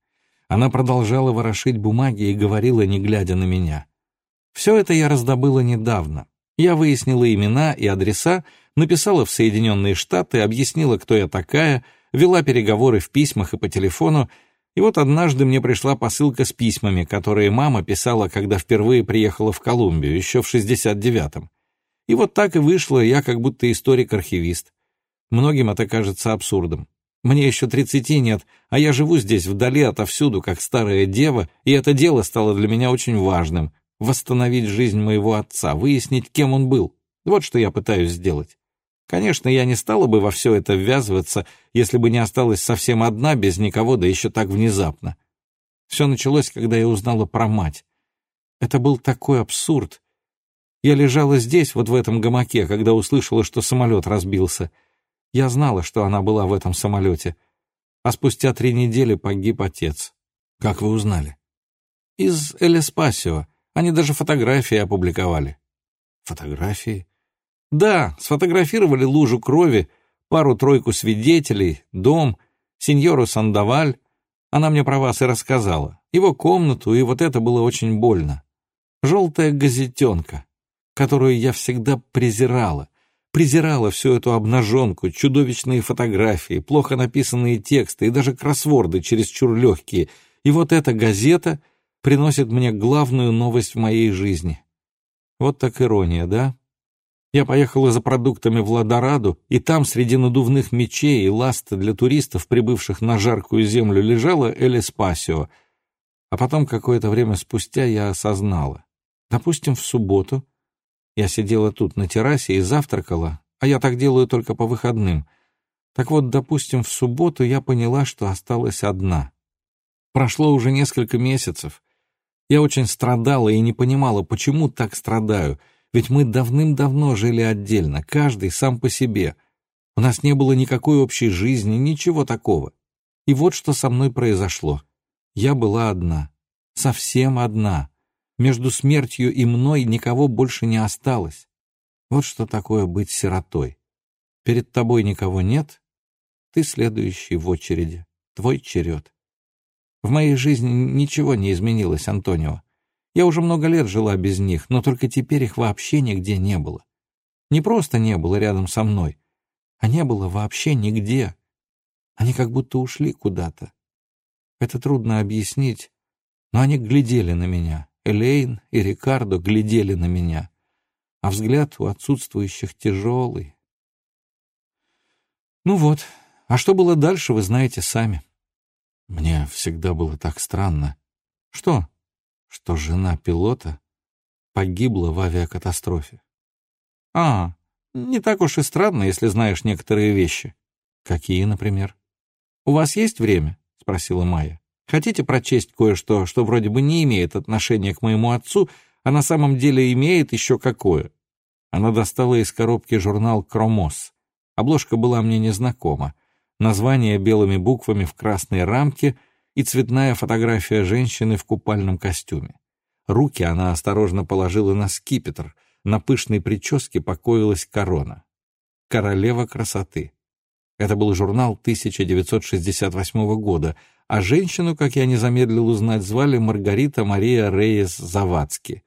Она продолжала ворошить бумаги и говорила, не глядя на меня. «Все это я раздобыла недавно. Я выяснила имена и адреса, написала в Соединенные Штаты, объяснила, кто я такая, вела переговоры в письмах и по телефону, и вот однажды мне пришла посылка с письмами, которые мама писала, когда впервые приехала в Колумбию, еще в 69-м. И вот так и вышло, я как будто историк-архивист. Многим это кажется абсурдом. Мне еще тридцати нет, а я живу здесь вдали отовсюду, как старая дева, и это дело стало для меня очень важным — восстановить жизнь моего отца, выяснить, кем он был. Вот что я пытаюсь сделать. Конечно, я не стала бы во все это ввязываться, если бы не осталась совсем одна, без никого, да еще так внезапно. Все началось, когда я узнала про мать. Это был такой абсурд. Я лежала здесь, вот в этом гамаке, когда услышала, что самолет разбился — я знала, что она была в этом самолете. А спустя три недели погиб отец. Как вы узнали? Из Элеспасио. Они даже фотографии опубликовали. Фотографии? Да, сфотографировали лужу крови, пару-тройку свидетелей, дом, сеньору Сандаваль. Она мне про вас и рассказала. Его комнату, и вот это было очень больно. Желтая газетенка, которую я всегда презирала презирала всю эту обнаженку, чудовищные фотографии, плохо написанные тексты и даже кроссворды чересчур легкие. И вот эта газета приносит мне главную новость в моей жизни. Вот так ирония, да? Я поехала за продуктами в Ладораду, и там среди надувных мечей и ласт для туристов, прибывших на жаркую землю, лежала Эль Эспасио. А потом, какое-то время спустя, я осознала. Допустим, в субботу я сидела тут на террасе и завтракала, а я так делаю только по выходным. Так вот, допустим, в субботу я поняла, что осталась одна. Прошло уже несколько месяцев. Я очень страдала и не понимала, почему так страдаю, ведь мы давным-давно жили отдельно, каждый сам по себе. У нас не было никакой общей жизни, ничего такого. И вот что со мной произошло. Я была одна, совсем одна. Между смертью и мной никого больше не осталось. Вот что такое быть сиротой. Перед тобой никого нет, ты следующий в очереди, твой черед. В моей жизни ничего не изменилось, Антонио. Я уже много лет жила без них, но только теперь их вообще нигде не было. Не просто не было рядом со мной, а не было вообще нигде. Они как будто ушли куда-то. Это трудно объяснить, но они глядели на меня, Элейн и Рикардо глядели на меня, а взгляд у отсутствующих тяжелый. Ну вот, а что было дальше, вы знаете сами. Мне всегда было так странно. Что? Что жена пилота погибла в авиакатастрофе. А, не так уж и странно, если знаешь некоторые вещи. Какие, например? У вас есть время? — спросила Майя. Хотите прочесть кое-что, что вроде бы не имеет отношения к моему отцу, а на самом деле имеет еще какое?» Она достала из коробки журнал «Кромос». Обложка была мне незнакома. Название белыми буквами в красной рамке и цветная фотография женщины в купальном костюме. Руки она осторожно положила на скипетр. На пышной прическе покоилась корона. «Королева красоты». Это был журнал 1968 года, а женщину, как я не замедлил узнать, звали Маргарита Мария Рейес Завадски.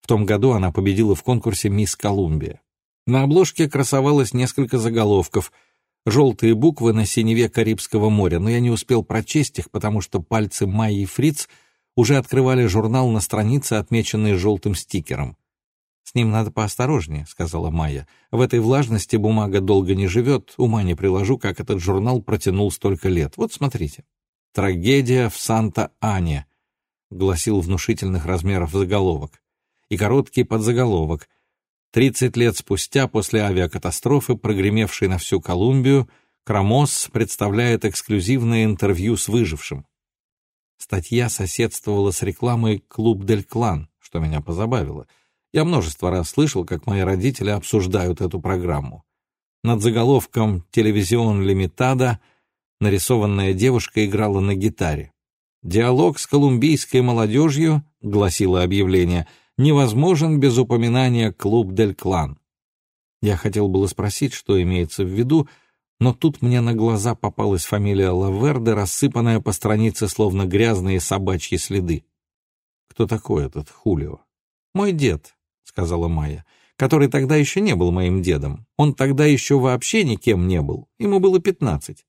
В том году она победила в конкурсе «Мисс Колумбия». На обложке красовалось несколько заголовков, желтые буквы на синеве Карибского моря, но я не успел прочесть их, потому что пальцы Майи Фриц уже открывали журнал на странице, отмеченной желтым стикером. «С ним надо поосторожнее», — сказала Майя. «В этой влажности бумага долго не живет, ума не приложу, как этот журнал протянул столько лет. Вот смотрите». «Трагедия в Санта-Ане», — гласил внушительных размеров заголовок. И короткий подзаголовок. Тридцать лет спустя, после авиакатастрофы, прогремевшей на всю Колумбию, Крамос представляет эксклюзивное интервью с выжившим. Статья соседствовала с рекламой «Клуб Дель Клан», что меня позабавило. Я множество раз слышал, как мои родители обсуждают эту программу. Над заголовком «Телевизион Лимитада» нарисованная девушка играла на гитаре. «Диалог с колумбийской молодежью», — гласило объявление, — «невозможен без упоминания клуб «Дель Клан». Я хотел было спросить, что имеется в виду, но тут мне на глаза попалась фамилия Лаверде, рассыпанная по странице, словно грязные собачьи следы. «Кто такой этот Хулио?» «Мой дед», — сказала Майя, — «который тогда еще не был моим дедом. Он тогда еще вообще никем не был. Ему было пятнадцать.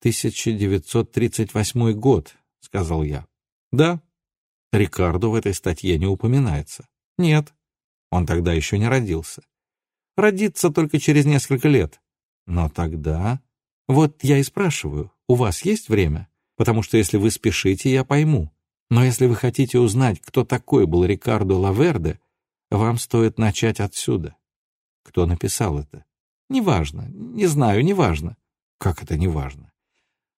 1938 год», — сказал я. «Да». Рикардо в этой статье не упоминается. «Нет». Он тогда еще не родился. Родится только через несколько лет. Но тогда... Вот я и спрашиваю, у вас есть время? Потому что если вы спешите, я пойму. Но если вы хотите узнать, кто такой был Рикардо Лаверде, вам стоит начать отсюда. Кто написал это? Неважно. Не знаю, неважно. Как это неважно?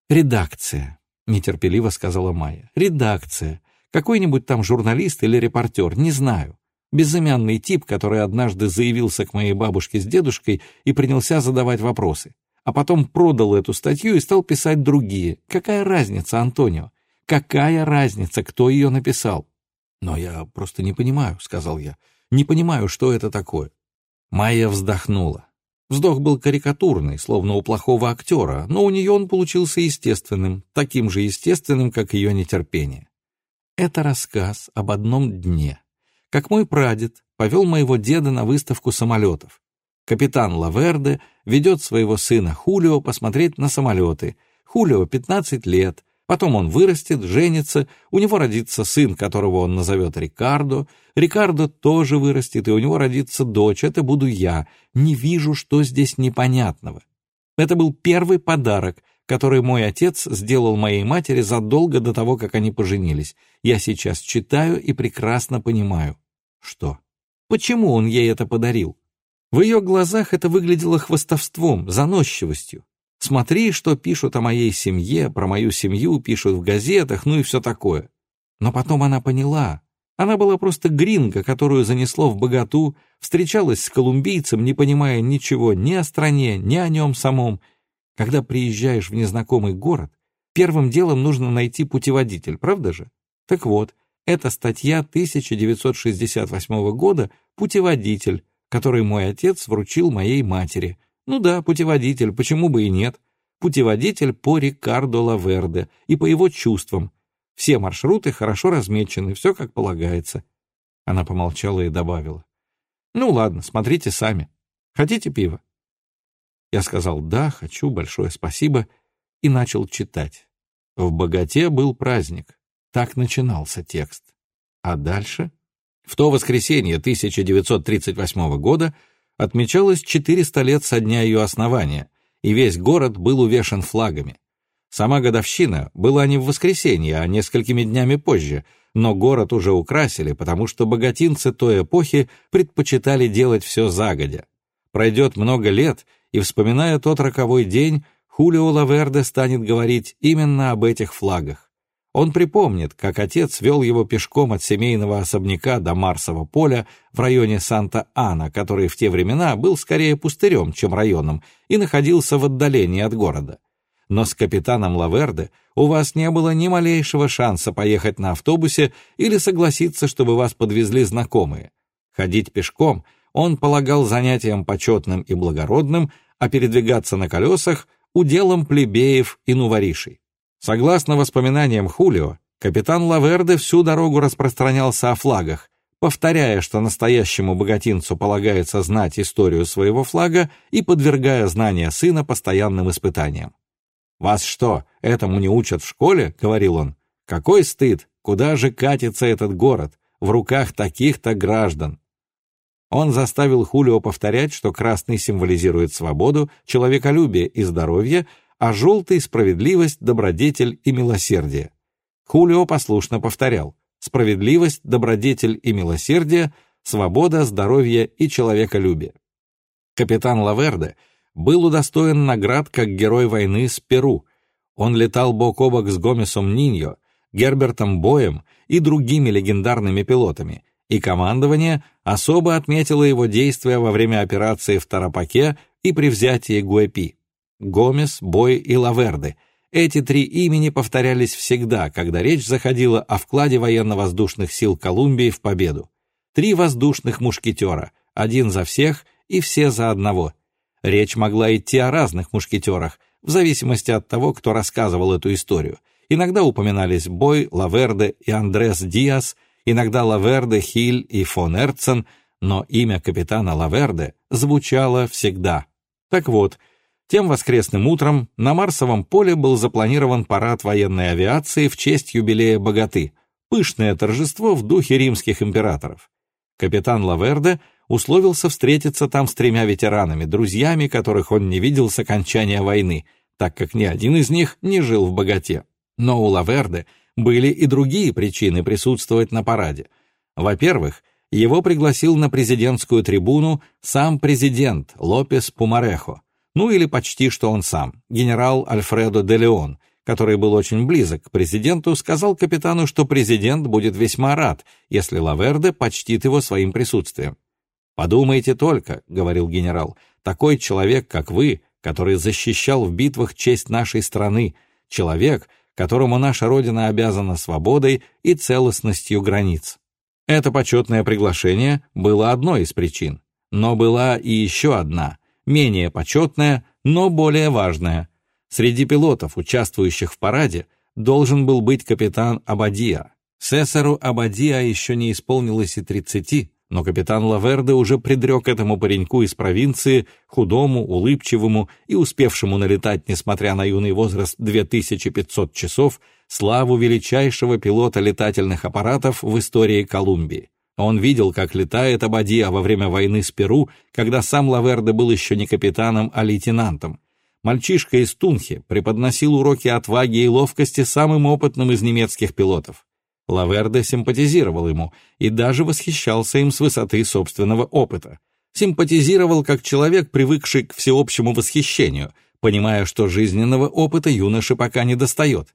Редакция, нетерпеливо сказала Майя. Редакция. Какой-нибудь там журналист или репортер, не знаю. Безымянный тип, который однажды заявился к моей бабушке с дедушкой и принялся задавать вопросы. А потом продал эту статью и стал писать другие. Какая разница, Антонио? Какая разница, кто ее написал? Но я просто не понимаю, сказал я. Не понимаю, что это такое. Майя вздохнула. Вздох был карикатурный, словно у плохого актера, но у нее он получился естественным, таким же естественным, как ее нетерпение. Это рассказ об одном дне, как мой прадед повел моего деда на выставку самолетов. Капитан Лаверде ведет своего сына Хулио посмотреть на самолеты. Хулио 15 лет, потом он вырастет, женится, у него родится сын, которого он назовет Рикардо, Рикардо тоже вырастет, и у него родится дочь, это буду я. Не вижу, что здесь непонятного. Это был первый подарок, который мой отец сделал моей матери задолго до того, как они поженились. Я сейчас читаю и прекрасно понимаю. Что? Почему он ей это подарил? В ее глазах это выглядело хвостовством, заносчивостью. Смотри, что пишут о моей семье, про мою семью пишут в газетах, ну и все такое. Но потом она поняла. Она была просто гринга, которую занесло в богату, встречалась с колумбийцем, не понимая ничего ни о стране, ни о нем самом, когда приезжаешь в незнакомый город, первым делом нужно найти путеводитель, правда же? Так вот, эта статья 1968 года «Путеводитель», который мой отец вручил моей матери. Ну да, путеводитель, почему бы и нет? Путеводитель по Рикардо Лаверде и по его чувствам. Все маршруты хорошо размечены, все как полагается. Она помолчала и добавила. Ну ладно, смотрите сами. Хотите пиво? Я сказал «да, хочу, большое спасибо» и начал читать. В богате был праздник. Так начинался текст. А дальше? В то воскресенье 1938 года отмечалось 400 лет со дня ее основания, и весь город был увешан флагами. Сама годовщина была не в воскресенье, а несколькими днями позже, но город уже украсили, потому что богатинцы той эпохи предпочитали делать все загодя. Пройдет много лет, и, вспоминая тот роковой день, Хулио Лаверде станет говорить именно об этих флагах. Он припомнит, как отец вел его пешком от семейного особняка до Марсового поля в районе Санта-Ана, который в те времена был скорее пустырем, чем районом, и находился в отдалении от города. Но с капитаном Лаверде у вас не было ни малейшего шанса поехать на автобусе или согласиться, чтобы вас подвезли знакомые. Ходить пешком он полагал занятием почетным и благородным, а передвигаться на колесах — уделом плебеев и нуворишей. Согласно воспоминаниям Хулио, капитан Лаверде всю дорогу распространялся о флагах, повторяя, что настоящему богатинцу полагается знать историю своего флага и подвергая знания сына постоянным испытаниям. «Вас что, этому не учат в школе?» — говорил он. «Какой стыд! Куда же катится этот город? В руках таких-то граждан!» Он заставил Хулио повторять, что красный символизирует свободу, человеколюбие и здоровье, а желтый — справедливость, добродетель и милосердие. Хулио послушно повторял «справедливость, добродетель и милосердие, свобода, здоровье и человеколюбие». Капитан Лаверде был удостоен наград как герой войны с Перу. Он летал бок о бок с Гомесом Ниньо, Гербертом Боем и другими легендарными пилотами — и командование особо отметило его действия во время операции в Тарапаке и при взятии Гуэпи. Гомес, Бой и Лаверды. Эти три имени повторялись всегда, когда речь заходила о вкладе военно-воздушных сил Колумбии в победу. Три воздушных мушкетера, один за всех и все за одного. Речь могла идти о разных мушкетерах, в зависимости от того, кто рассказывал эту историю. Иногда упоминались Бой, Лаверде и Андрес Диас, иногда Лаверде, Хиль и фон Эрцен, но имя капитана Лаверде звучало всегда. Так вот, Тем воскресным утром на Марсовом поле был запланирован парад военной авиации в честь юбилея Боготы, пышное торжество в духе римских императоров. Капитан Лаверде условился встретиться там с тремя ветеранами, друзьями, которых он не видел с окончания войны, так как ни один из них не жил в Боготе. Но у Лаверде были и другие причины присутствовать на параде. Во-первых, его пригласил на президентскую трибуну сам президент Лопес Пумарехо, ну или почти что он сам, генерал Альфредо де Леон, который был очень близок к президенту, сказал капитану, что президент будет весьма рад, если Лаверде почтит его своим присутствием. «Подумайте только», — говорил генерал, — «такой человек, как вы, который защищал в битвах честь нашей страны, человек, которому наша Родина обязана свободой и целостностью границ». Это почетное приглашение было одной из причин, но была и еще одна — менее почетная, но более важная. Среди пилотов, участвующих в параде, должен был быть капитан Абадия. Сесару Абадия еще не исполнилось и тридцати, но капитан Лаверде уже предрек этому пареньку из провинции, худому, улыбчивому и успевшему налетать, несмотря на юный возраст 2500 часов, славу величайшего пилота летательных аппаратов в истории Колумбии. Он видел, как летает Абадия во время войны с Перу, когда сам Лаверде был еще не капитаном, а лейтенантом. Мальчишка из Тунхи преподносил уроки отваги и ловкости самым опытным из немецких пилотов. Лаверде симпатизировал ему и даже восхищался им с высоты собственного опыта. Симпатизировал как человек, привыкший к всеобщему восхищению, понимая, что жизненного опыта юноше пока не достает.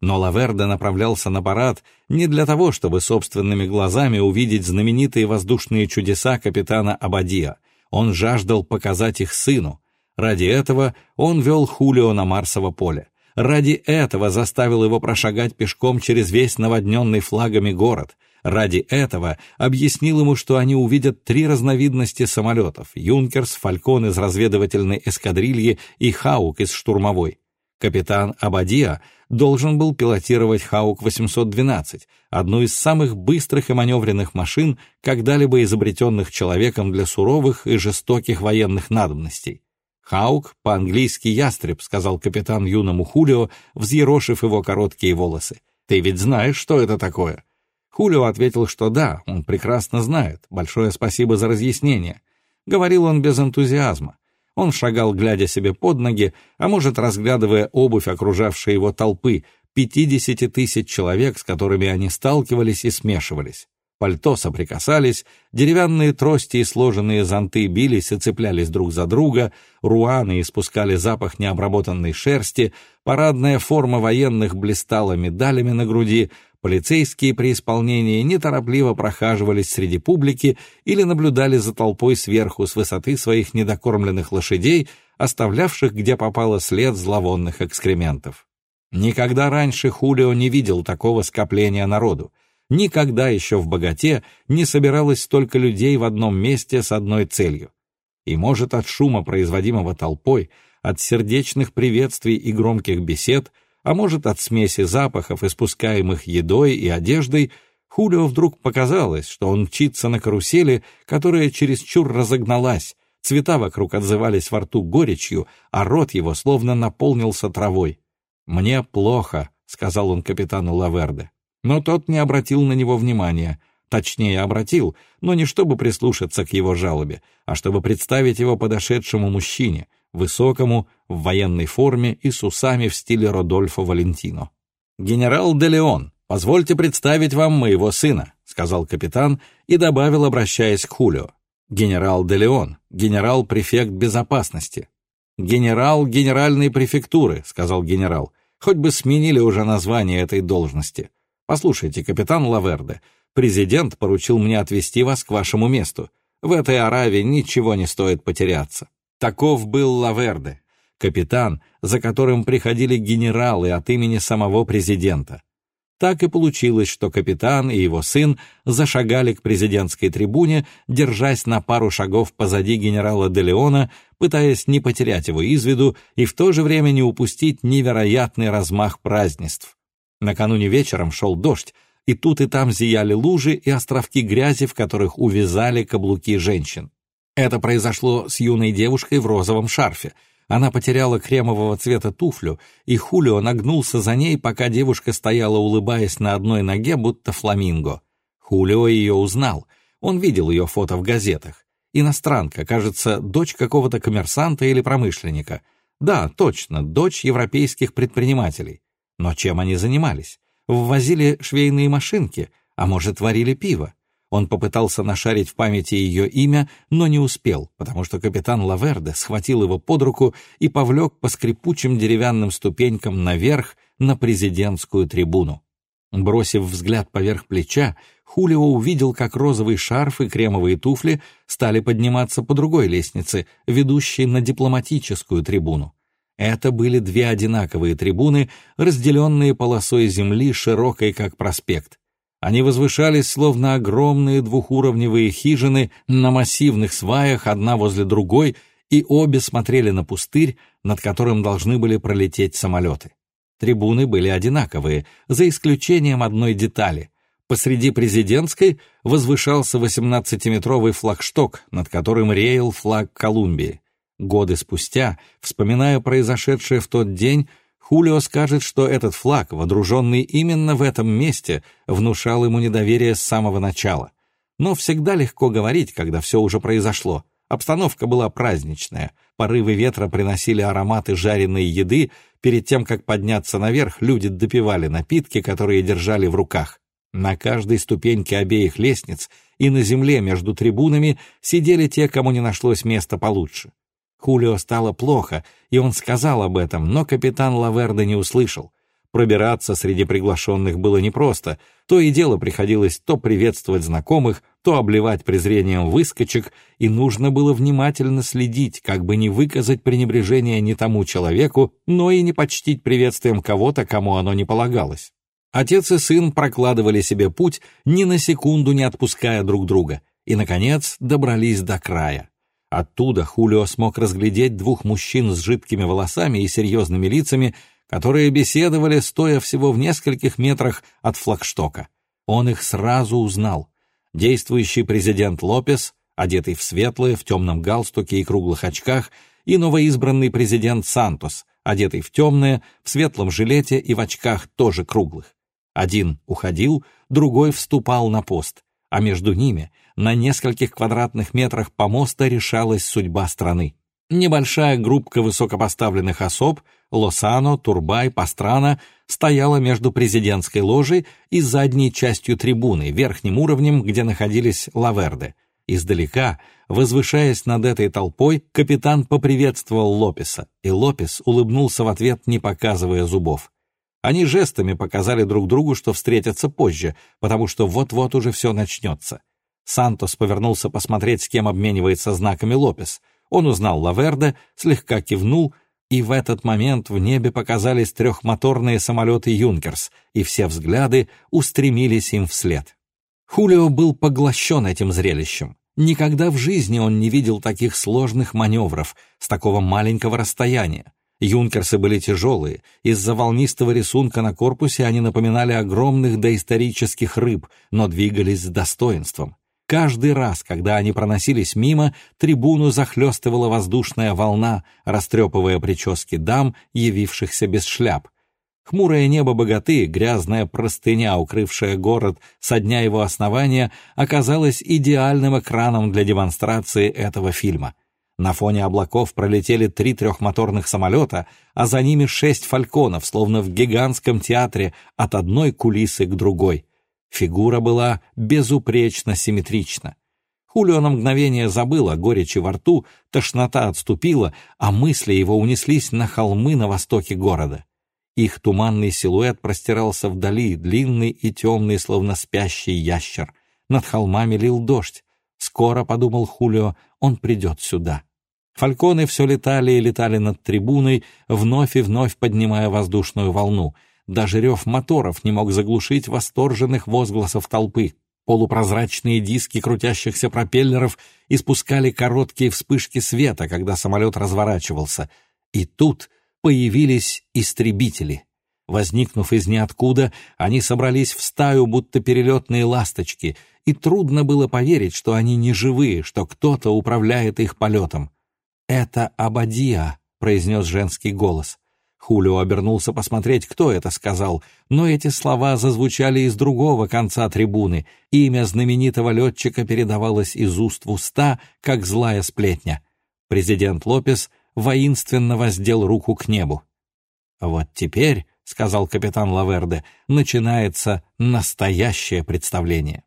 Но Лаверде направлялся на парад не для того, чтобы собственными глазами увидеть знаменитые воздушные чудеса капитана Абадия. Он жаждал показать их сыну. Ради этого он вел Хулио на Марсово поле. Ради этого заставил его прошагать пешком через весь наводненный флагами город. Ради этого объяснил ему, что они увидят три разновидности самолетов — «Юнкерс», «Фалькон» из разведывательной эскадрильи и «Хаук» из штурмовой. Капитан Абадия должен был пилотировать Хаук-812, одну из самых быстрых и маневренных машин, когда-либо изобретенных человеком для суровых и жестоких военных надобностей. «Хаук, по-английски ястреб», — сказал капитан юному Хулио, взъерошив его короткие волосы. «Ты ведь знаешь, что это такое?» Хулио ответил, что да, он прекрасно знает. Большое спасибо за разъяснение. Говорил он без энтузиазма. Он шагал, глядя себе под ноги, а может, разглядывая обувь окружавшей его толпы, пятидесяти тысяч человек, с которыми они сталкивались и смешивались. Пальто соприкасались, деревянные трости и сложенные зонты бились и цеплялись друг за друга, руаны испускали запах необработанной шерсти, парадная форма военных блистала медалями на груди, Полицейские при исполнении неторопливо прохаживались среди публики или наблюдали за толпой сверху с высоты своих недокормленных лошадей, оставлявших где попало след зловонных экскрементов. Никогда раньше Хулио не видел такого скопления народу. Никогда еще в богате не собиралось столько людей в одном месте с одной целью. И, может, от шума, производимого толпой, от сердечных приветствий и громких бесед, а может, от смеси запахов, испускаемых едой и одеждой, Хулио вдруг показалось, что он мчится на карусели, которая чересчур разогналась, цвета вокруг отзывались во рту горечью, а рот его словно наполнился травой. «Мне плохо», — сказал он капитану Лаверде. Но тот не обратил на него внимания. Точнее, обратил, но не чтобы прислушаться к его жалобе, а чтобы представить его подошедшему мужчине — высокому, в военной форме и с усами в стиле Родольфо Валентино. «Генерал де Леон, позвольте представить вам моего сына», сказал капитан и добавил, обращаясь к Хулио. «Генерал де Леон, генерал-префект безопасности». «Генерал генеральной префектуры», — сказал генерал. «Хоть бы сменили уже название этой должности. Послушайте, капитан Лаверде, президент поручил мне отвезти вас к вашему месту. В этой Аравии ничего не стоит потеряться». Таков был Лаверде, капитан, за которым приходили генералы от имени самого президента. Так и получилось, что капитан и его сын зашагали к президентской трибуне, держась на пару шагов позади генерала де Леона, пытаясь не потерять его из виду и в то же время не упустить невероятный размах празднеств. Накануне вечером шел дождь, и тут и там зияли лужи и островки грязи, в которых увязали каблуки женщин. Это произошло с юной девушкой в розовом шарфе. Она потеряла кремового цвета туфлю, и Хулио нагнулся за ней, пока девушка стояла, улыбаясь на одной ноге, будто фламинго. Хулио ее узнал. Он видел ее фото в газетах. Иностранка, кажется, дочь какого-то коммерсанта или промышленника. Да, точно, дочь европейских предпринимателей. Но чем они занимались? Ввозили швейные машинки, а может, варили пиво? Он попытался нашарить в памяти ее имя, но не успел, потому что капитан Лаверде схватил его под руку и повлек по скрипучим деревянным ступенькам наверх на президентскую трибуну. Бросив взгляд поверх плеча, Хулио увидел, как розовый шарф и кремовые туфли стали подниматься по другой лестнице, ведущей на дипломатическую трибуну. Это были две одинаковые трибуны, разделенные полосой земли, широкой как проспект. Они возвышались, словно огромные двухуровневые хижины на массивных сваях, одна возле другой, и обе смотрели на пустырь, над которым должны были пролететь самолеты. Трибуны были одинаковые, за исключением одной детали. Посреди президентской возвышался 18-метровый флагшток, над которым реял флаг Колумбии. Годы спустя, вспоминая произошедшее в тот день, Хулио скажет, что этот флаг, водруженный именно в этом месте, внушал ему недоверие с самого начала. Но всегда легко говорить, когда все уже произошло. Обстановка была праздничная. Порывы ветра приносили ароматы жареной еды. Перед тем, как подняться наверх, люди допивали напитки, которые держали в руках. На каждой ступеньке обеих лестниц и на земле между трибунами сидели те, кому не нашлось места получше. Хулио стало плохо, и он сказал об этом, но капитан Лаверде не услышал. Пробираться среди приглашенных было непросто, то и дело приходилось то приветствовать знакомых, то обливать презрением выскочек, и нужно было внимательно следить, как бы не выказать пренебрежение не тому человеку, но и не почтить приветствием кого-то, кому оно не полагалось. Отец и сын прокладывали себе путь, ни на секунду не отпуская друг друга, и, наконец, добрались до края. Оттуда Хулио смог разглядеть двух мужчин с жидкими волосами и серьезными лицами, которые беседовали, стоя всего в нескольких метрах от флагштока. Он их сразу узнал. Действующий президент Лопес, одетый в светлое, в темном галстуке и круглых очках, и новоизбранный президент Сантос, одетый в темное, в светлом жилете и в очках тоже круглых. Один уходил, другой вступал на пост, а между ними, на нескольких квадратных метрах помоста, решалась судьба страны. Небольшая группка высокопоставленных особ, Лосано, Турбай, Пастрана, стояла между президентской ложей и задней частью трибуны, верхним уровнем, где находились лаверды. Издалека, возвышаясь над этой толпой, капитан поприветствовал Лопеса, и Лопес улыбнулся в ответ, не показывая зубов. Они жестами показали друг другу, что встретятся позже, потому что вот-вот уже все начнется. Сантос повернулся посмотреть, с кем обменивается знаками Лопес. Он узнал Лаверде, слегка кивнул, и в этот момент в небе показались трехмоторные самолеты «Юнкерс», и все взгляды устремились им вслед. Хулио был поглощен этим зрелищем. Никогда в жизни он не видел таких сложных маневров с такого маленького расстояния. Юнкерсы были тяжелые, из-за волнистого рисунка на корпусе они напоминали огромных доисторических рыб, но двигались с достоинством. Каждый раз, когда они проносились мимо, трибуну захлестывала воздушная волна, растрепывая прически дам, явившихся без шляп. Хмурое небо богаты, грязная простыня, укрывшая город со дня его основания, оказалась идеальным экраном для демонстрации этого фильма — на фоне облаков пролетели три трехмоторных самолета, а за ними шесть фальконов, словно в гигантском театре, от одной кулисы к другой. Фигура была безупречно симметрична. Хулио на мгновение забыл о горечи во рту, тошнота отступила, а мысли его унеслись на холмы на востоке города. Их туманный силуэт простирался вдали, длинный и темный, словно спящий ящер. Над холмами лил дождь. Скоро, — подумал Хулио, — он придет сюда. Фальконы все летали и летали над трибуной, вновь и вновь поднимая воздушную волну. Даже рев моторов не мог заглушить восторженных возгласов толпы. Полупрозрачные диски крутящихся пропеллеров испускали короткие вспышки света, когда самолет разворачивался. И тут появились истребители. Возникнув из ниоткуда, они собрались в стаю, будто перелетные ласточки, и трудно было поверить, что они не живые, что кто-то управляет их полетом. «Это Абадия», — произнес женский голос. Хулио обернулся посмотреть, кто это сказал, но эти слова зазвучали из другого конца трибуны. Имя знаменитого летчика передавалось из уст в уста, как злая сплетня. Президент Лопес воинственно воздел руку к небу. «Вот теперь», — сказал капитан Лаверде, — «начинается настоящее представление».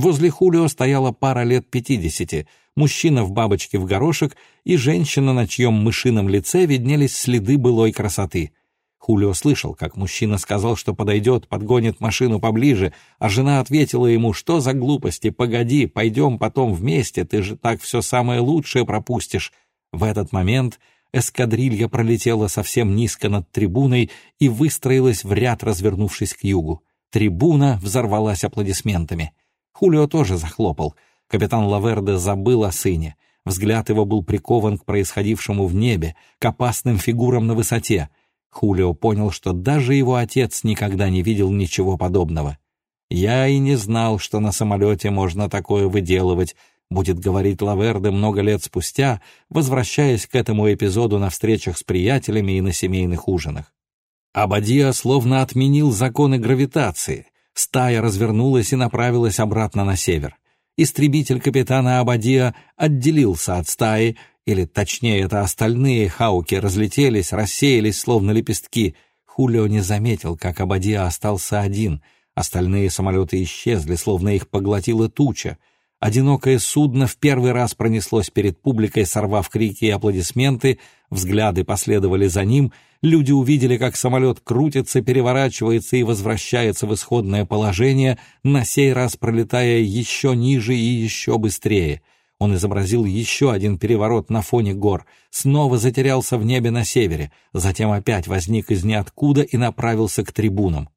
Возле Хулио стояла пара лет пятидесяти, мужчина в бабочке в горошек и женщина, на чьем мышином лице виднелись следы былой красоты. Хулио слышал, как мужчина сказал, что подойдет, подгонит машину поближе, а жена ответила ему, что за глупости, погоди, пойдем потом вместе, ты же так все самое лучшее пропустишь. В этот момент эскадрилья пролетела совсем низко над трибуной и выстроилась в ряд, развернувшись к югу. Трибуна взорвалась аплодисментами. Хулио тоже захлопал. Капитан Лаверде забыл о сыне. Взгляд его был прикован к происходившему в небе, к опасным фигурам на высоте. Хулио понял, что даже его отец никогда не видел ничего подобного. «Я и не знал, что на самолете можно такое выделывать», будет говорить Лаверде много лет спустя, возвращаясь к этому эпизоду на встречах с приятелями и на семейных ужинах. Абадия словно отменил законы гравитации. Стая развернулась и направилась обратно на север. Истребитель капитана Абадия отделился от стаи, или, точнее, это остальные хауки разлетелись, рассеялись, словно лепестки. Хулио не заметил, как Абадия остался один. Остальные самолеты исчезли, словно их поглотила туча. Одинокое судно в первый раз пронеслось перед публикой, сорвав крики и аплодисменты, взгляды последовали за ним, люди увидели, как самолет крутится, переворачивается и возвращается в исходное положение, на сей раз пролетая еще ниже и еще быстрее. Он изобразил еще один переворот на фоне гор, снова затерялся в небе на севере, затем опять возник из ниоткуда и направился к трибунам.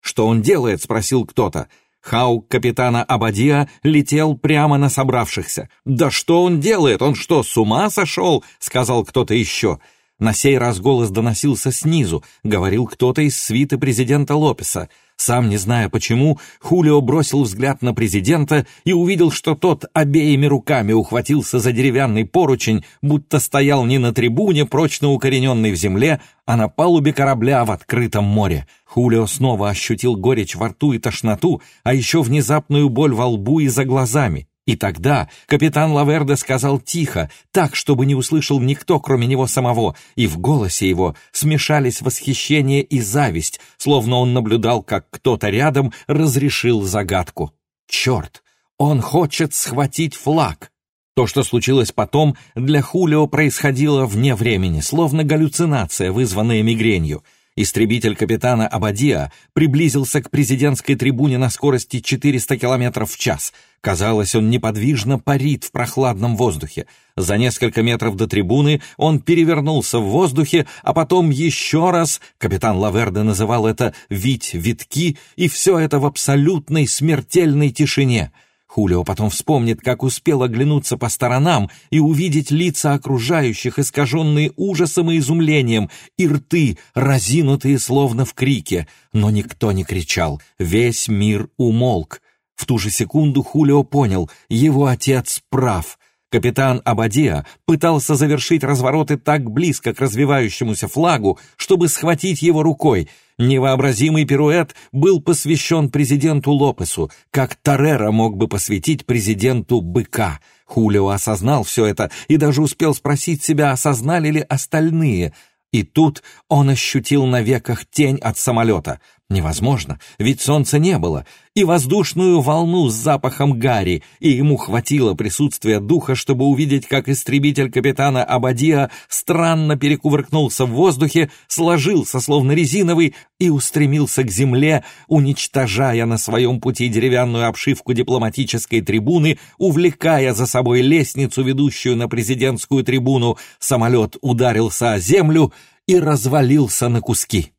«Что он делает?» — спросил кто-то. Хаук капитана Абадия летел прямо на собравшихся. «Да что он делает? Он что, с ума сошел?» — сказал кто-то еще. На сей раз голос доносился снизу, говорил кто-то из свиты президента Лопеса. Сам не зная почему, Хулио бросил взгляд на президента и увидел, что тот обеими руками ухватился за деревянный поручень, будто стоял не на трибуне, прочно укорененной в земле, а на палубе корабля в открытом море. Хулио снова ощутил горечь во рту и тошноту, а еще внезапную боль во лбу и за глазами. И тогда капитан Лаверде сказал тихо, так, чтобы не услышал никто, кроме него самого, и в голосе его смешались восхищение и зависть, словно он наблюдал, как кто-то рядом разрешил загадку. «Черт! Он хочет схватить флаг!» То, что случилось потом, для Хулио происходило вне времени, словно галлюцинация, вызванная мигренью — Истребитель капитана Абадия приблизился к президентской трибуне на скорости 400 км в час. Казалось, он неподвижно парит в прохладном воздухе. За несколько метров до трибуны он перевернулся в воздухе, а потом еще раз, капитан Лаверде называл это «вить витки», и все это в абсолютной смертельной тишине — Хулио потом вспомнит, как успел оглянуться по сторонам и увидеть лица окружающих, искаженные ужасом и изумлением, и рты, разинутые словно в крике. Но никто не кричал, весь мир умолк. В ту же секунду Хулио понял, его отец прав. Капитан Абадия пытался завершить развороты так близко к развивающемуся флагу, чтобы схватить его рукой — Невообразимый пируэт был посвящен президенту Лопесу, как Тореро мог бы посвятить президенту быка. Хулио осознал все это и даже успел спросить себя, осознали ли остальные. И тут он ощутил на веках тень от самолета. Невозможно, ведь солнца не было, и воздушную волну с запахом гари, и ему хватило присутствия духа, чтобы увидеть, как истребитель капитана Абадия странно перекувыркнулся в воздухе, сложился, словно резиновый, и устремился к земле, уничтожая на своем пути деревянную обшивку дипломатической трибуны, увлекая за собой лестницу, ведущую на президентскую трибуну. Самолет ударился о землю и развалился на куски.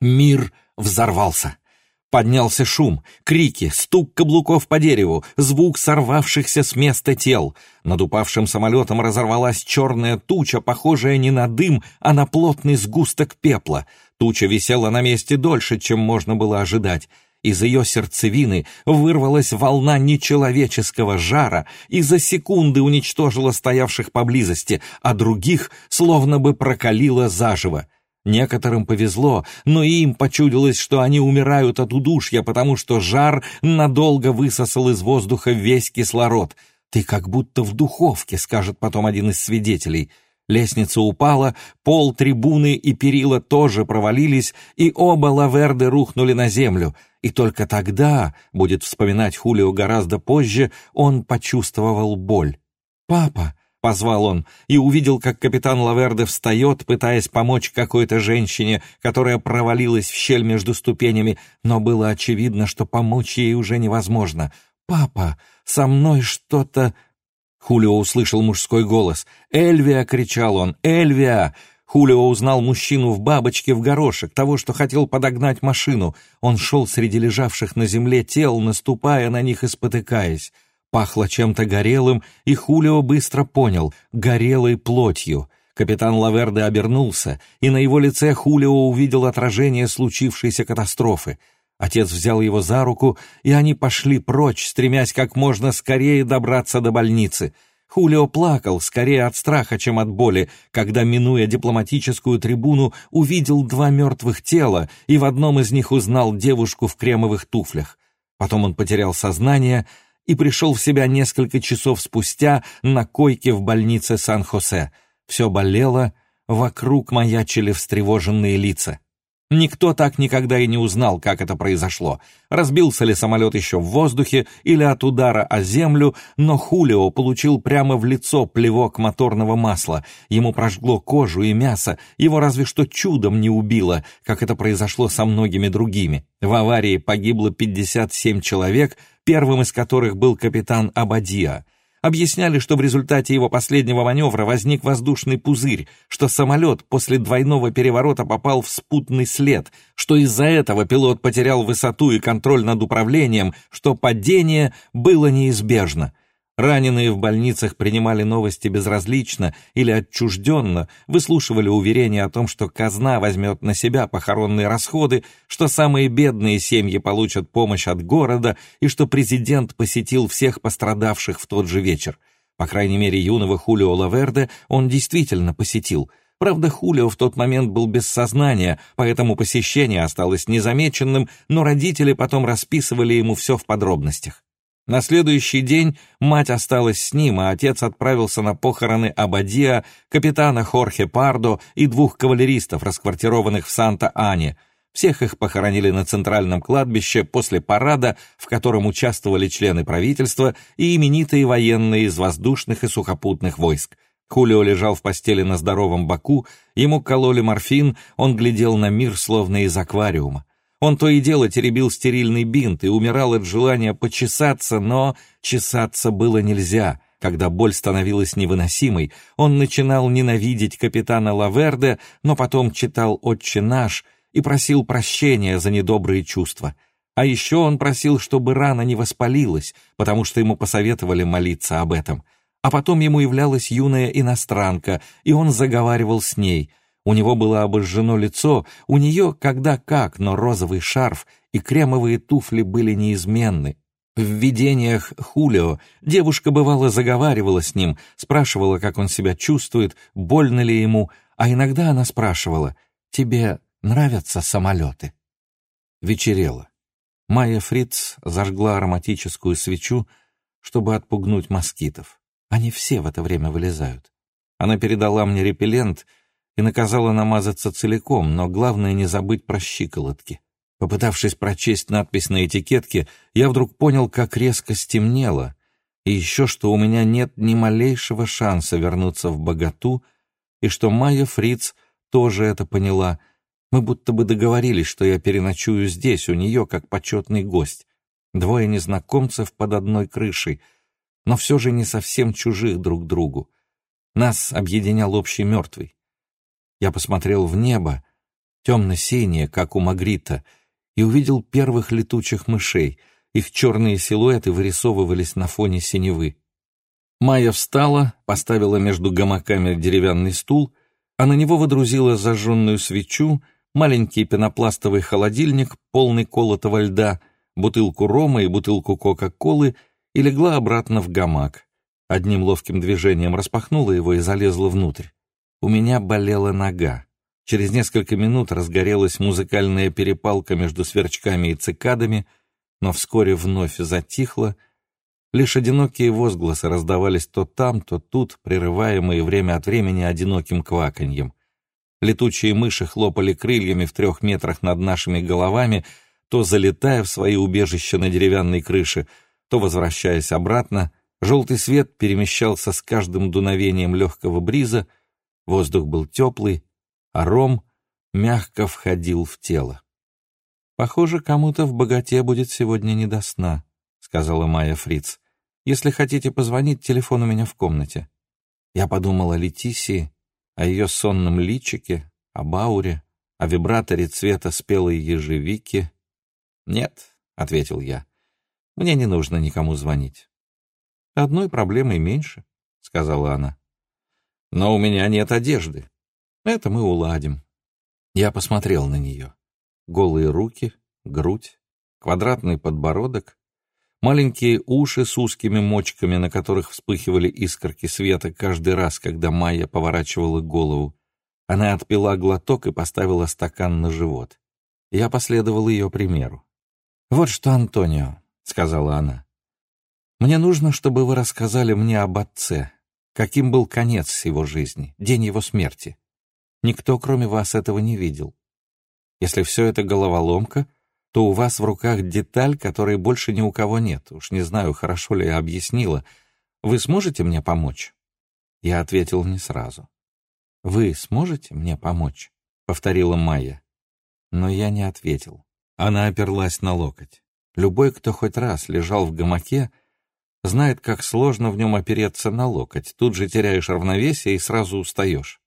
Мир — взорвался. Поднялся шум, крики, стук каблуков по дереву, звук сорвавшихся с места тел. Над упавшим самолетом разорвалась черная туча, похожая не на дым, а на плотный сгусток пепла. Туча висела на месте дольше, чем можно было ожидать. Из ее сердцевины вырвалась волна нечеловеческого жара и за секунды уничтожила стоявших поблизости, а других словно бы прокалила заживо. Некоторым повезло, но им почудилось, что они умирают от удушья, потому что жар надолго высосал из воздуха весь кислород. «Ты как будто в духовке», — скажет потом один из свидетелей — Лестница упала, пол трибуны и перила тоже провалились, и оба лаверды рухнули на землю. И только тогда, будет вспоминать Хулио гораздо позже, он почувствовал боль. «Папа!» — позвал он, и увидел, как капитан Лаверде встает, пытаясь помочь какой-то женщине, которая провалилась в щель между ступенями, но было очевидно, что помочь ей уже невозможно. «Папа, со мной что-то...» Хулио услышал мужской голос. «Эльвия!» — кричал он. «Эльвия!» Хулио узнал мужчину в бабочке в горошек, того, что хотел подогнать машину. Он шел среди лежавших на земле тел, наступая на них и спотыкаясь. Пахло чем-то горелым, и Хулио быстро понял — горелой плотью. Капитан Лаверде обернулся, и на его лице Хулио увидел отражение случившейся катастрофы — Отец взял его за руку, и они пошли прочь, стремясь как можно скорее добраться до больницы. Хулио плакал, скорее от страха, чем от боли, когда, минуя дипломатическую трибуну, увидел два мертвых тела и в одном из них узнал девушку в кремовых туфлях. Потом он потерял сознание и пришел в себя несколько часов спустя на койке в больнице Сан-Хосе. Все болело, вокруг маячили встревоженные лица. Никто так никогда и не узнал, как это произошло. Разбился ли самолет еще в воздухе или от удара о землю, но Хулио получил прямо в лицо плевок моторного масла. Ему прожгло кожу и мясо, его разве что чудом не убило, как это произошло со многими другими. В аварии погибло 57 человек, первым из которых был капитан Абадия объясняли, что в результате его последнего маневра возник воздушный пузырь, что самолет после двойного переворота попал в спутный след, что из-за этого пилот потерял высоту и контроль над управлением, что падение было неизбежно. Раненые в больницах принимали новости безразлично или отчужденно, выслушивали уверения о том, что казна возьмет на себя похоронные расходы, что самые бедные семьи получат помощь от города и что президент посетил всех пострадавших в тот же вечер. По крайней мере, юного Хулио Лаверде он действительно посетил. Правда, Хулио в тот момент был без сознания, поэтому посещение осталось незамеченным, но родители потом расписывали ему все в подробностях. На следующий день мать осталась с ним, а отец отправился на похороны Абадия, капитана Хорхе Пардо и двух кавалеристов, расквартированных в Санта-Ане. Всех их похоронили на центральном кладбище после парада, в котором участвовали члены правительства и именитые военные из воздушных и сухопутных войск. Хулио лежал в постели на здоровом боку, ему кололи морфин, он глядел на мир словно из аквариума. Он то и дело теребил стерильный бинт и умирал от желания почесаться, но чесаться было нельзя. Когда боль становилась невыносимой, он начинал ненавидеть капитана Лаверде, но потом читал «Отче наш» и просил прощения за недобрые чувства. А еще он просил, чтобы рана не воспалилась, потому что ему посоветовали молиться об этом. А потом ему являлась юная иностранка, и он заговаривал с ней — у него было обожжено лицо, у нее когда как, но розовый шарф и кремовые туфли были неизменны. В видениях Хулио девушка бывало заговаривала с ним, спрашивала, как он себя чувствует, больно ли ему, а иногда она спрашивала, «Тебе нравятся самолеты?» Вечерело. Майя Фриц зажгла ароматическую свечу, чтобы отпугнуть москитов. Они все в это время вылезают. Она передала мне репеллент — и наказала намазаться целиком, но главное не забыть про щиколотки. Попытавшись прочесть надпись на этикетке, я вдруг понял, как резко стемнело, и еще что у меня нет ни малейшего шанса вернуться в богату, и что Майя Фриц тоже это поняла. Мы будто бы договорились, что я переночую здесь, у нее, как почетный гость. Двое незнакомцев под одной крышей, но все же не совсем чужих друг другу. Нас объединял общий мертвый. Я посмотрел в небо, темно-синее, как у Магрита, и увидел первых летучих мышей. Их черные силуэты вырисовывались на фоне синевы. Майя встала, поставила между гамаками деревянный стул, а на него водрузила зажженную свечу, маленький пенопластовый холодильник, полный колотого льда, бутылку рома и бутылку кока-колы и легла обратно в гамак. Одним ловким движением распахнула его и залезла внутрь. У меня болела нога. Через несколько минут разгорелась музыкальная перепалка между сверчками и цикадами, но вскоре вновь затихла. Лишь одинокие возгласы раздавались то там, то тут, прерываемые время от времени одиноким кваканьем. Летучие мыши хлопали крыльями в трех метрах над нашими головами, то залетая в свои убежища на деревянной крыше, то возвращаясь обратно. Желтый свет перемещался с каждым дуновением легкого бриза, воздух был теплый, а ром мягко входил в тело. «Похоже, кому-то в богате будет сегодня не до сна», — сказала Майя Фриц. «Если хотите позвонить, телефон у меня в комнате». Я подумала о Летисии, о ее сонном личике, о Бауре, о вибраторе цвета спелой ежевики. «Нет», — ответил я, — «мне не нужно никому звонить». «Одной проблемой меньше», — сказала она. «Но у меня нет одежды». «Это мы уладим». Я посмотрел на нее голые руки, грудь, квадратный подбородок, маленькие уши с узкими мочками, на которых вспыхивали искорки света каждый раз, когда Майя поворачивала голову. Она отпила глоток и поставила стакан на живот. Я последовал ее примеру. «Вот что, Антонио», — сказала она, — «мне нужно, чтобы вы рассказали мне об отце, каким был конец его жизни, день его смерти. Никто, кроме вас, этого не видел. Если все это головоломка, то у вас в руках деталь, которой больше ни у кого нет. Уж не знаю, хорошо ли я объяснила. Вы сможете мне помочь?» Я ответил не сразу. «Вы сможете мне помочь?» — повторила Майя. Но я не ответил. Она оперлась на локоть. Любой, кто хоть раз лежал в гамаке, знает, как сложно в нем опереться на локоть. Тут же теряешь равновесие и сразу устаешь.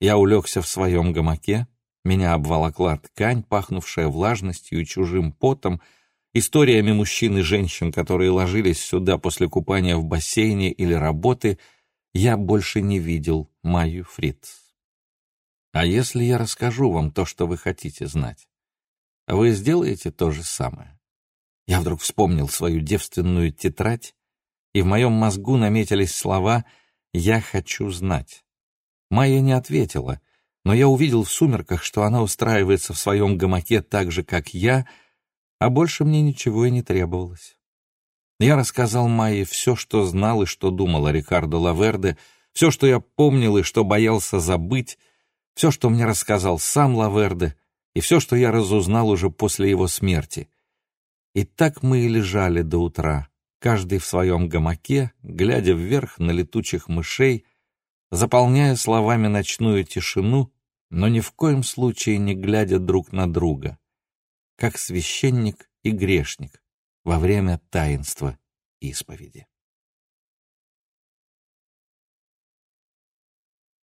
Я улегся в своем гамаке, меня обволокла ткань, пахнувшая влажностью и чужим потом, историями мужчин и женщин, которые ложились сюда после купания в бассейне или работы, я больше не видел Майю Фриц. А если я расскажу вам то, что вы хотите знать, вы сделаете то же самое? Я вдруг вспомнил свою девственную тетрадь, и в моем мозгу наметились слова «Я хочу знать». Майя не ответила — но я увидел в сумерках, что она устраивается в своем гамаке так же, как я, а больше мне ничего и не требовалось. Я рассказал Майе все, что знал и что думал о Рикардо Лаверде, все, что я помнил и что боялся забыть, все, что мне рассказал сам Лаверде, и все, что я разузнал уже после его смерти. И так мы и лежали до утра, каждый в своем гамаке, глядя вверх на летучих мышей, заполняя словами ночную тишину, но ни в коем случае не глядя друг на друга, как священник и грешник во время таинства исповеди.